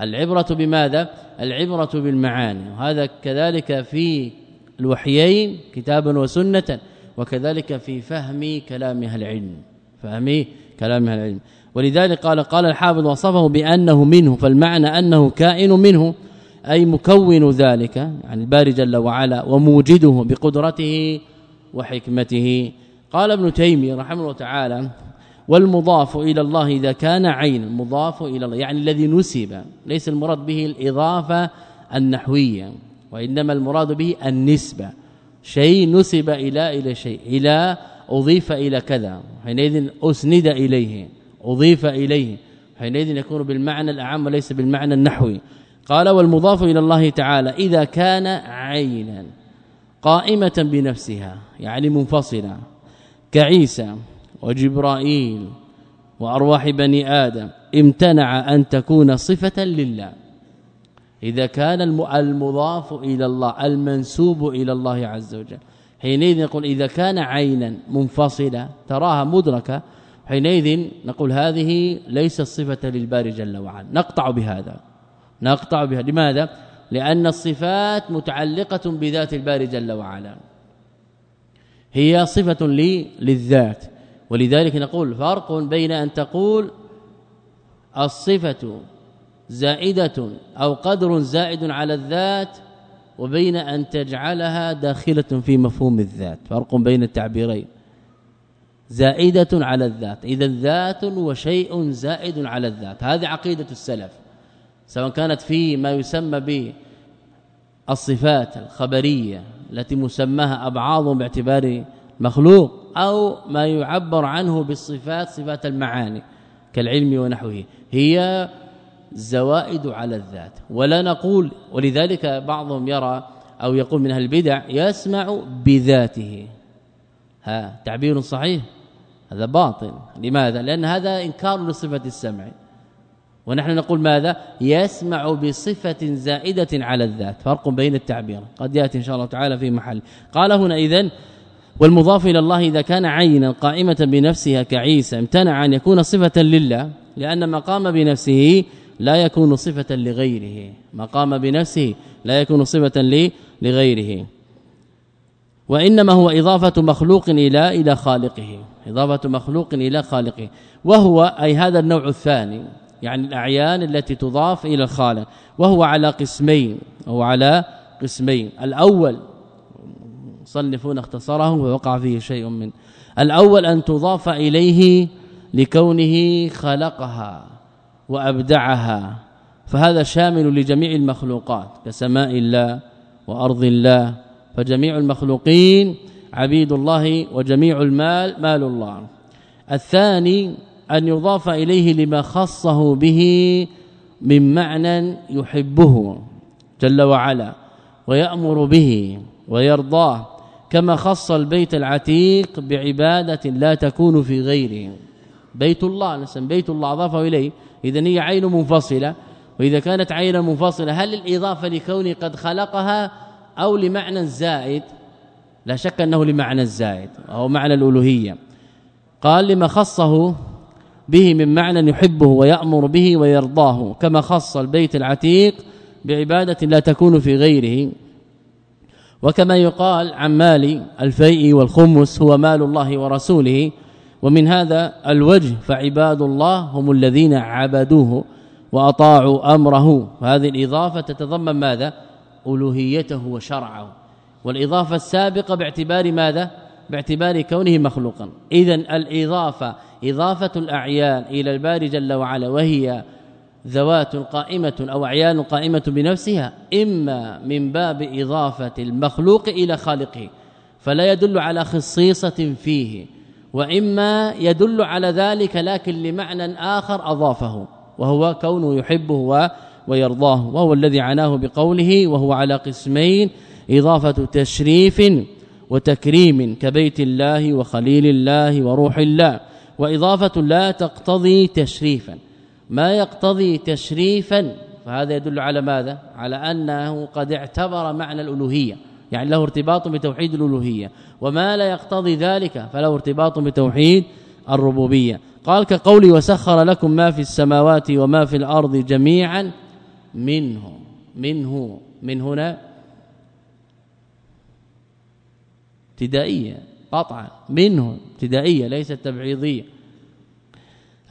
العبرة بماذا؟ العبرة بالمعاني. وهذا كذلك في الوحيين كتابا وسنة وكذلك في فهم كلام أهل العلم. فهم كلام أهل العلم. ولذلك قال قال الحافظ وصفه بأنه منه فالمعنى أنه كائن منه أي مكون ذلك يعني الباري جل وعلا وموجده بقدرته وحكمته. قال ابن تيمية رحمه الله تعالى والمضاف إلى الله إذا كان عين المضاف إلى الله يعني الذي نسب ليس المراد به الإضافة النحوية وإنما المراد به النسبة. شيء نسب إلى إلى شيء إلى أضيف إلى كذا حينئذ أسند إليه. أضيف إليه حينئذ يكون بالمعنى الأعم وليس بالمعنى النحوي. قال والمضاف إلى الله تعالى إذا كان عينا قائمة بنفسها يعني منفصلة كعيسى وجبرائيل وأرواح بني آدم امتنع أن تكون صفة لله. إذا كان المضاف إلى الله المنسوب إلى الله عز وجل حينئذ نقول إذا كان عينا منفصلة تراها مدركة حينئذ نقول هذه ليست صفة للباري جل وعلا. نقطع بهذا. نقطع بها. لماذا؟ لأن الصفات متعلقة بذات الباري جل وعلا. هي صفة لي للذات. ولذلك نقول فرق بين أن تقول الصفة زائدة أو قدر زائد على الذات وبين أن تجعلها داخلة في مفهوم الذات. فرق بين التعبيرين. زائدة على الذات. إذا ذات وشيء زائد على الذات. هذه عقيدة السلف. سواء كانت في ما يسمى به الصفات الخبرية التي مسماها أبعاض باعتبار مخلوق أو ما يعبر عنه بالصفات صفات المعاني كالعلم ونحوه. هي زوائد على الذات. ولا نقول ولذلك بعضهم يرى أو يقول من أهل البدع يسمع بذاته. ها تعبير صحيح؟ هذا باطل. لماذا؟ لأن هذا إنكار لصفة السمع. ونحن نقول ماذا؟ يسمع بصفة زائدة على الذات. فرق بين التعبير. قد يأتي إن شاء الله تعالى في محل. قال هنا اذا والمضاف إلى الله إذا كان عينا قائمة بنفسها كعيسى امتنع أن يكون صفة لله لأن ما قام بنفسه لا يكون صفة لغيره. ما قام بنفسه لا يكون صفة لغيره. وإنما هو إضافة مخلوق إلى إلى خالقه. إضافة مخلوق إلى خالقه. وهو أي هذا النوع الثاني يعني الأعيان التي تضاف إلى الخالق. وهو على قسمين هو على قسمين. الأول صنفون اختصره ووقع فيه شيء من الأول أن تضاف إليه لكونه خلقها وأبدعها. فهذا شامل لجميع المخلوقات كسماء الله وأرض الله فجميع المخلوقين عبيد الله وجميع المال مال الله. الثاني أن يضاف إليه لما خصه به من معنى يحبه جل وعلا ويأمر به ويرضاه كما خص البيت العتيق بعبادة لا تكون في غيره. بيت الله نسم بيت الله اضافه إليه. اذا هي عين منفصلة وإذا كانت عينا منفصلة هل الإضافة لكونه قد خلقها أو لمعنى زائد لا شك أنه لمعنى الزائد أو معنى الألوهية. قال لما خصه به من معنى يحبه ويأمر به ويرضاه كما خص البيت العتيق بعبادة لا تكون في غيره. وكما يقال عن مال الفيء والخمس هو مال الله ورسوله ومن هذا الوجه فعباد الله هم الذين عبدوه وأطاعوا أمره. هذه الإضافة تتضمن ماذا؟ ألوهيته وشرعه. والإضافة السابقة باعتبار ماذا؟ باعتبار كونه مخلوقا. اذا الإضافة إضافة الأعيان إلى الباري جل وعلا وهي ذوات قائمة أو أعيان قائمة بنفسها إما من باب إضافة المخلوق إلى خالقه فلا يدل على خصيصة فيه وإما يدل على ذلك لكن لمعنى آخر أضافه وهو كونه يحبه ويرضاه وهو الذي عناه بقوله وهو على قسمين إضافة تشريف وتكريم كبيت الله وخليل الله وروح الله وإضافة لا تقتضي تشريفا. ما يقتضي تشريفا فهذا يدل على ماذا؟ على أنه قد اعتبر معنى الألوهية يعني له ارتباط بتوحيد الألوهية. وما لا يقتضي ذلك فله ارتباط بتوحيد الربوبية. قال كقولي وسخر لكم ما في السماوات وما في الأرض جميعا منه منه من هنا؟ ابتدائية. قطعا. منه ابتدائية ليست تبعيضية.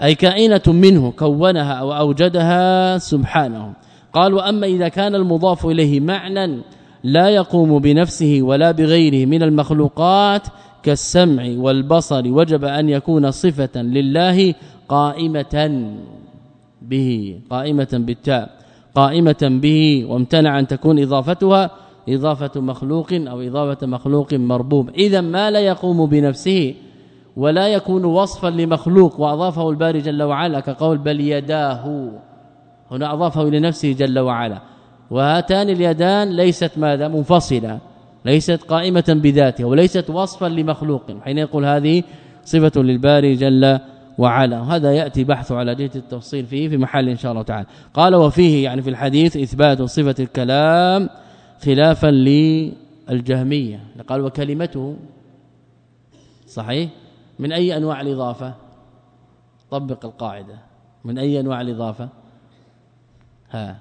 أي كائنة منه كونها أو أوجدها سبحانه. قال وأما إذا كان المضاف إليه معنى لا يقوم بنفسه ولا بغيره من المخلوقات كالسمع والبصر وجب أن يكون صفة لله قائمة به قائمة بالتاء. قائمة به وامتنع أن تكون إضافتها إضافة مخلوق أو إضافة مخلوق مربوب. إذا ما لا يقوم بنفسه ولا يكون وصفا لمخلوق وأضافه الباري جل وعلا كقول بل يداه. هنا أضافه إلى نفسه جل وعلا. وهاتان اليدان ليست ماذا؟ منفصلة. ليست قائمة بذاتها وليست وصفا لمخلوق. حين يقول هذه صفة للباري جل وعلا هذا يأتي بحث على جهة التفصيل فيه في محل إن شاء الله تعالى. قال وفيه يعني في الحديث إثبات صفة الكلام خلافا للجهمية. قال وكلمته صحيح؟ من أي أنواع الإضافة؟ طبق القاعدة. من أي أنواع الإضافة؟ ها.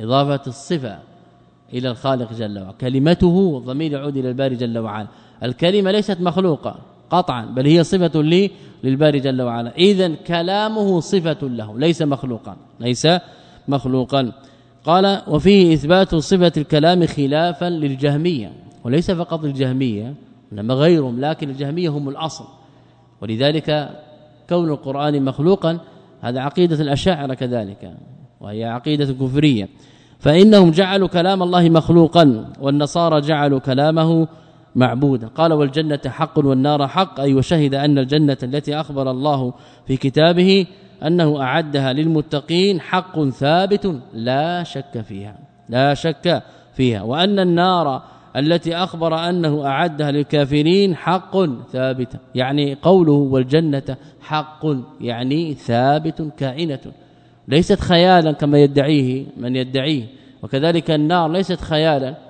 إضافة الصفة إلى الخالق جل وعلا. كلمته ضمير يعود إلى الباري جل وعلا. الكلمة ليست مخلوقة. قطعا بل هي صفة لي للباري جل وعلا. اذا كلامه صفة له ليس مخلوقا ليس مخلوقا. قال وفيه إثبات صفة الكلام خلافا للجهمية وليس فقط الجهمية إنما غيرهم لكن الجهمية هم الأصل. ولذلك كون القرآن مخلوقا هذا عقيدة الأشاعرة كذلك وهي عقيدة كفرية. فإنهم جعلوا كلام الله مخلوقا والنصارى جعلوا كلامه معبودا قال والجنة حق والنار حق أي وشهد أن الجنة التي أخبر الله في كتابه أنه أعدها للمتقين حق ثابت لا شك فيها لا شك فيها. وأن النار التي أخبر أنه أعدها للكافرين حق ثابت يعني قوله والجنة حق يعني ثابت كائنة. ليست خيالا كما يدعيه من يدعيه وكذلك النار ليست خيالا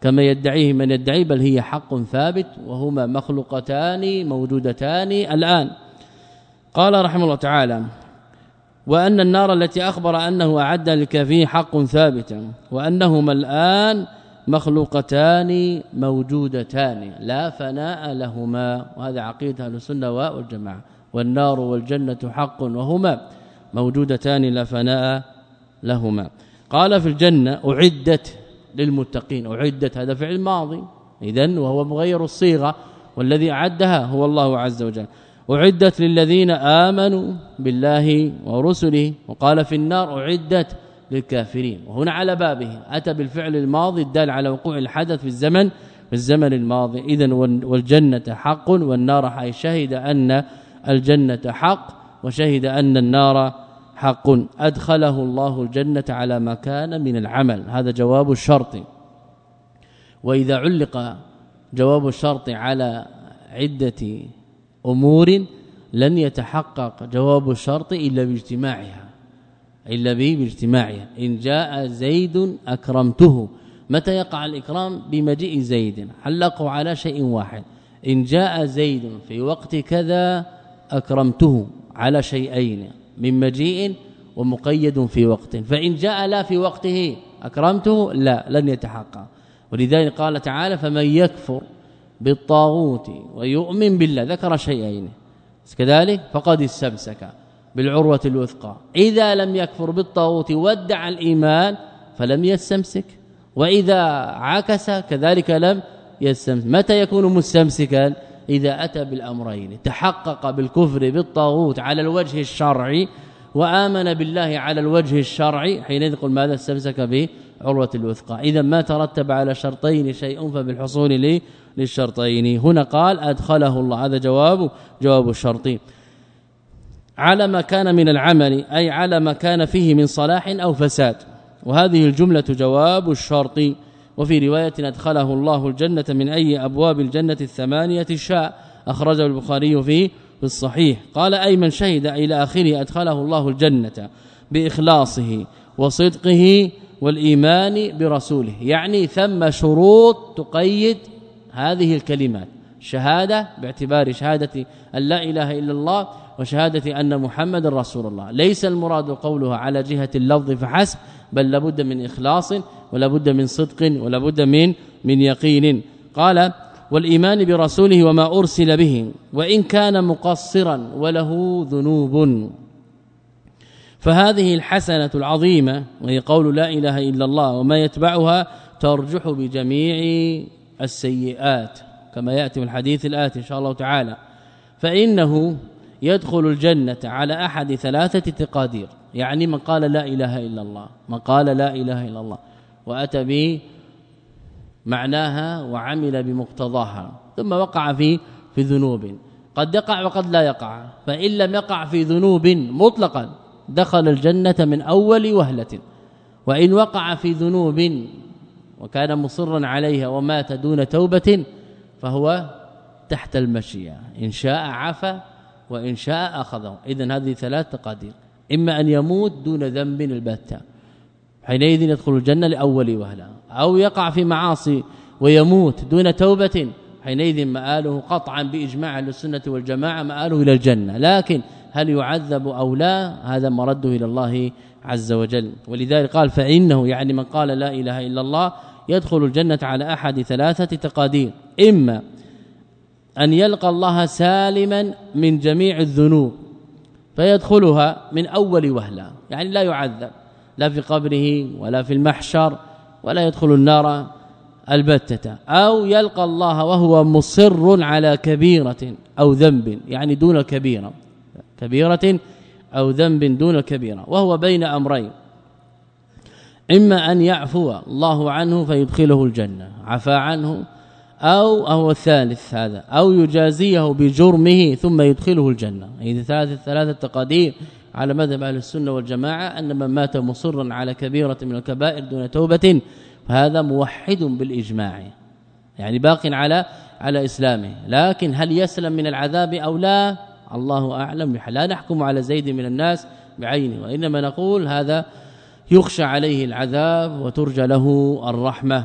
كما يدعيه من يدعي بل هي حق ثابت وهما مخلوقتان موجودتان الآن. قال رحمه الله تعالى وأن النار التي أخبر أنه أعد للكافرين حق ثابت وأنهما الآن مخلوقتان موجودتان لا فناء لهما. وهذا عقيدة أهل السنة والجماعة. والنار والجنة حق وهما موجودتان لا فناء لهما. قال في الجنة أعدت للمتقين أعدت هذا فعل ماضي اذا وهو مغير الصيغة والذي أعدها هو الله عز وجل. أعدت للذين آمنوا بالله ورسله وقال في النار أعدت للكافرين. وهنا على بابه أتى بالفعل الماضي الدال على وقوع الحدث في الزمن في الزمن الماضي. اذا والجنة حق والنار حي شهد أن الجنة حق وشهد أن النار حق. أدخله الله الجنة على ما كان من العمل. هذا جواب الشرط. وإذا علق جواب الشرط على عدة أمور لن يتحقق جواب الشرط إلا باجتماعها. به باجتماعها. إن جاء زيد أكرمته. متى يقع الإكرام؟ بمجيء زيد. علقوا على شيء واحد. إن جاء زيد في وقت كذا أكرمته على شيئين. من مجيء ومقيد في وقت. فإن جاء لا في وقته أكرمته؟ لا لن يتحقق. ولذلك قال تعالى فمن يكفر بالطاغوت ويؤمن بالله ذكر شيئين. كذلك فقد استمسك بالعروة الوثقى. إذا لم يكفر بالطاغوت وادعى الإيمان فلم يستمسك. وإذا عكس كذلك لم يستمسك. متى يكون مستمسكا؟ إذا أتى بالأمرين تحقق بالكفر بالطاغوت على الوجه الشرعي وآمن بالله على الوجه الشرعي حينئذ يقول ماذا استمسك به عروه الوثقى. إذا ما ترتب على شرطين شيء فبالحصول للشرطين. هنا قال أدخله الله. هذا جواب جواب الشرطي على ما كان من العمل أي على ما كان فيه من صلاح أو فساد. وهذه الجملة جواب الشرط. وفي رواية أدخله الله الجنة من أي أبواب الجنة الثمانية شاء. أخرجه البخاري في في الصحيح. قال أي من شهد إلى آخره أدخله الله الجنة بإخلاصه وصدقه والإيمان برسوله. يعني ثم شروط تقيد هذه الكلمات. شهادة باعتبار شهادة أن لا إله إلا الله وشهادة أن محمد رسول الله. ليس المراد قولها على جهة اللفظ فحسب بل لابد من إخلاص ولابد من صدق ولابد من من يقين. قال والإيمان برسوله وما أرسل به وإن كان مقصرا وله ذنوب. فهذه الحسنة العظيمة وهي قول لا إله إلا الله وما يتبعها ترجح بجميع السيئات. كما يأتي في الحديث الآتي إن شاء الله تعالى. فإنه يدخل الجنة على أحد ثلاثة تقادير. يعني من قال لا إله إلا الله من قال لا إله إلا الله وأتى به معناها وعمل بمقتضاها ثم وقع في في ذنوب. قد يقع وقد لا يقع. فإن لم يقع في ذنوب مطلقا دخل الجنة من أول وهلة. وإن وقع في ذنوب وكان مصرا عليها ومات دون توبة فهو تحت المشيئة. إن شاء عفى وإن شاء أخذه. إذا هذه ثلاث تقادير. إما أن يموت دون ذنب البتة. حينئذ يدخل الجنة لأول وهلة. أو يقع في معاصي ويموت دون توبة. حينئذ مآله قطعا بإجماع السنة والجماعة مآله إلى الجنة. لكن هل يعذب أو لا؟ هذا مرده إلى الله عز وجل. ولذلك قال فإنه يعني من قال لا إله إلا الله يدخل الجنة على أحد ثلاثة تقادير. إما أن يلقى الله سالما من جميع الذنوب فيدخلها من أول وهلة يعني لا يعذب لا في قبره ولا في المحشر ولا يدخل النار البتة أو يلقى الله وهو مصر على كبيرة أو ذنب يعني دون كبيرة كبيرة أو ذنب دون كبيرة وهو بين أمرين. إما أن يعفو الله عنه فيدخله الجنة عفى عنه أو هو الثالث هذا أو يجازيه بجرمه ثم يدخله الجنة. هذه ثلاثة ثلاثة تقادير على مذهب أهل السنة والجماعة أن من مات مصرا على كبيرة من الكبائر دون توبة فهذا موحد بالإجماع يعني باق على على إسلامه. لكن هل يسلم من العذاب أو لا؟ الله أعلم. لا نحكم على زيد من الناس بعينه وإنما نقول هذا يخشى عليه العذاب وترجى له الرحمة.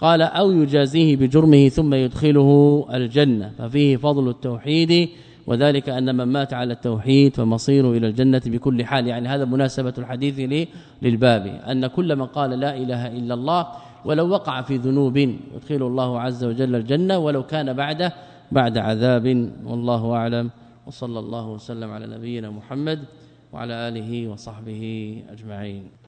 قال أو يجازيه بجرمه ثم يدخله الجنة. ففيه فضل التوحيد وذلك أن من مات على التوحيد فمصيره إلى الجنة بكل حال. يعني هذا مناسبة الحديث للباب. أن كل من قال لا إله إلا الله ولو وقع في ذنوب يدخل الله عز وجل الجنة ولو كان بعده بعد عذاب. والله أعلم. وصلى الله وسلم على نبينا محمد وعلى آله وصحبه أجمعين.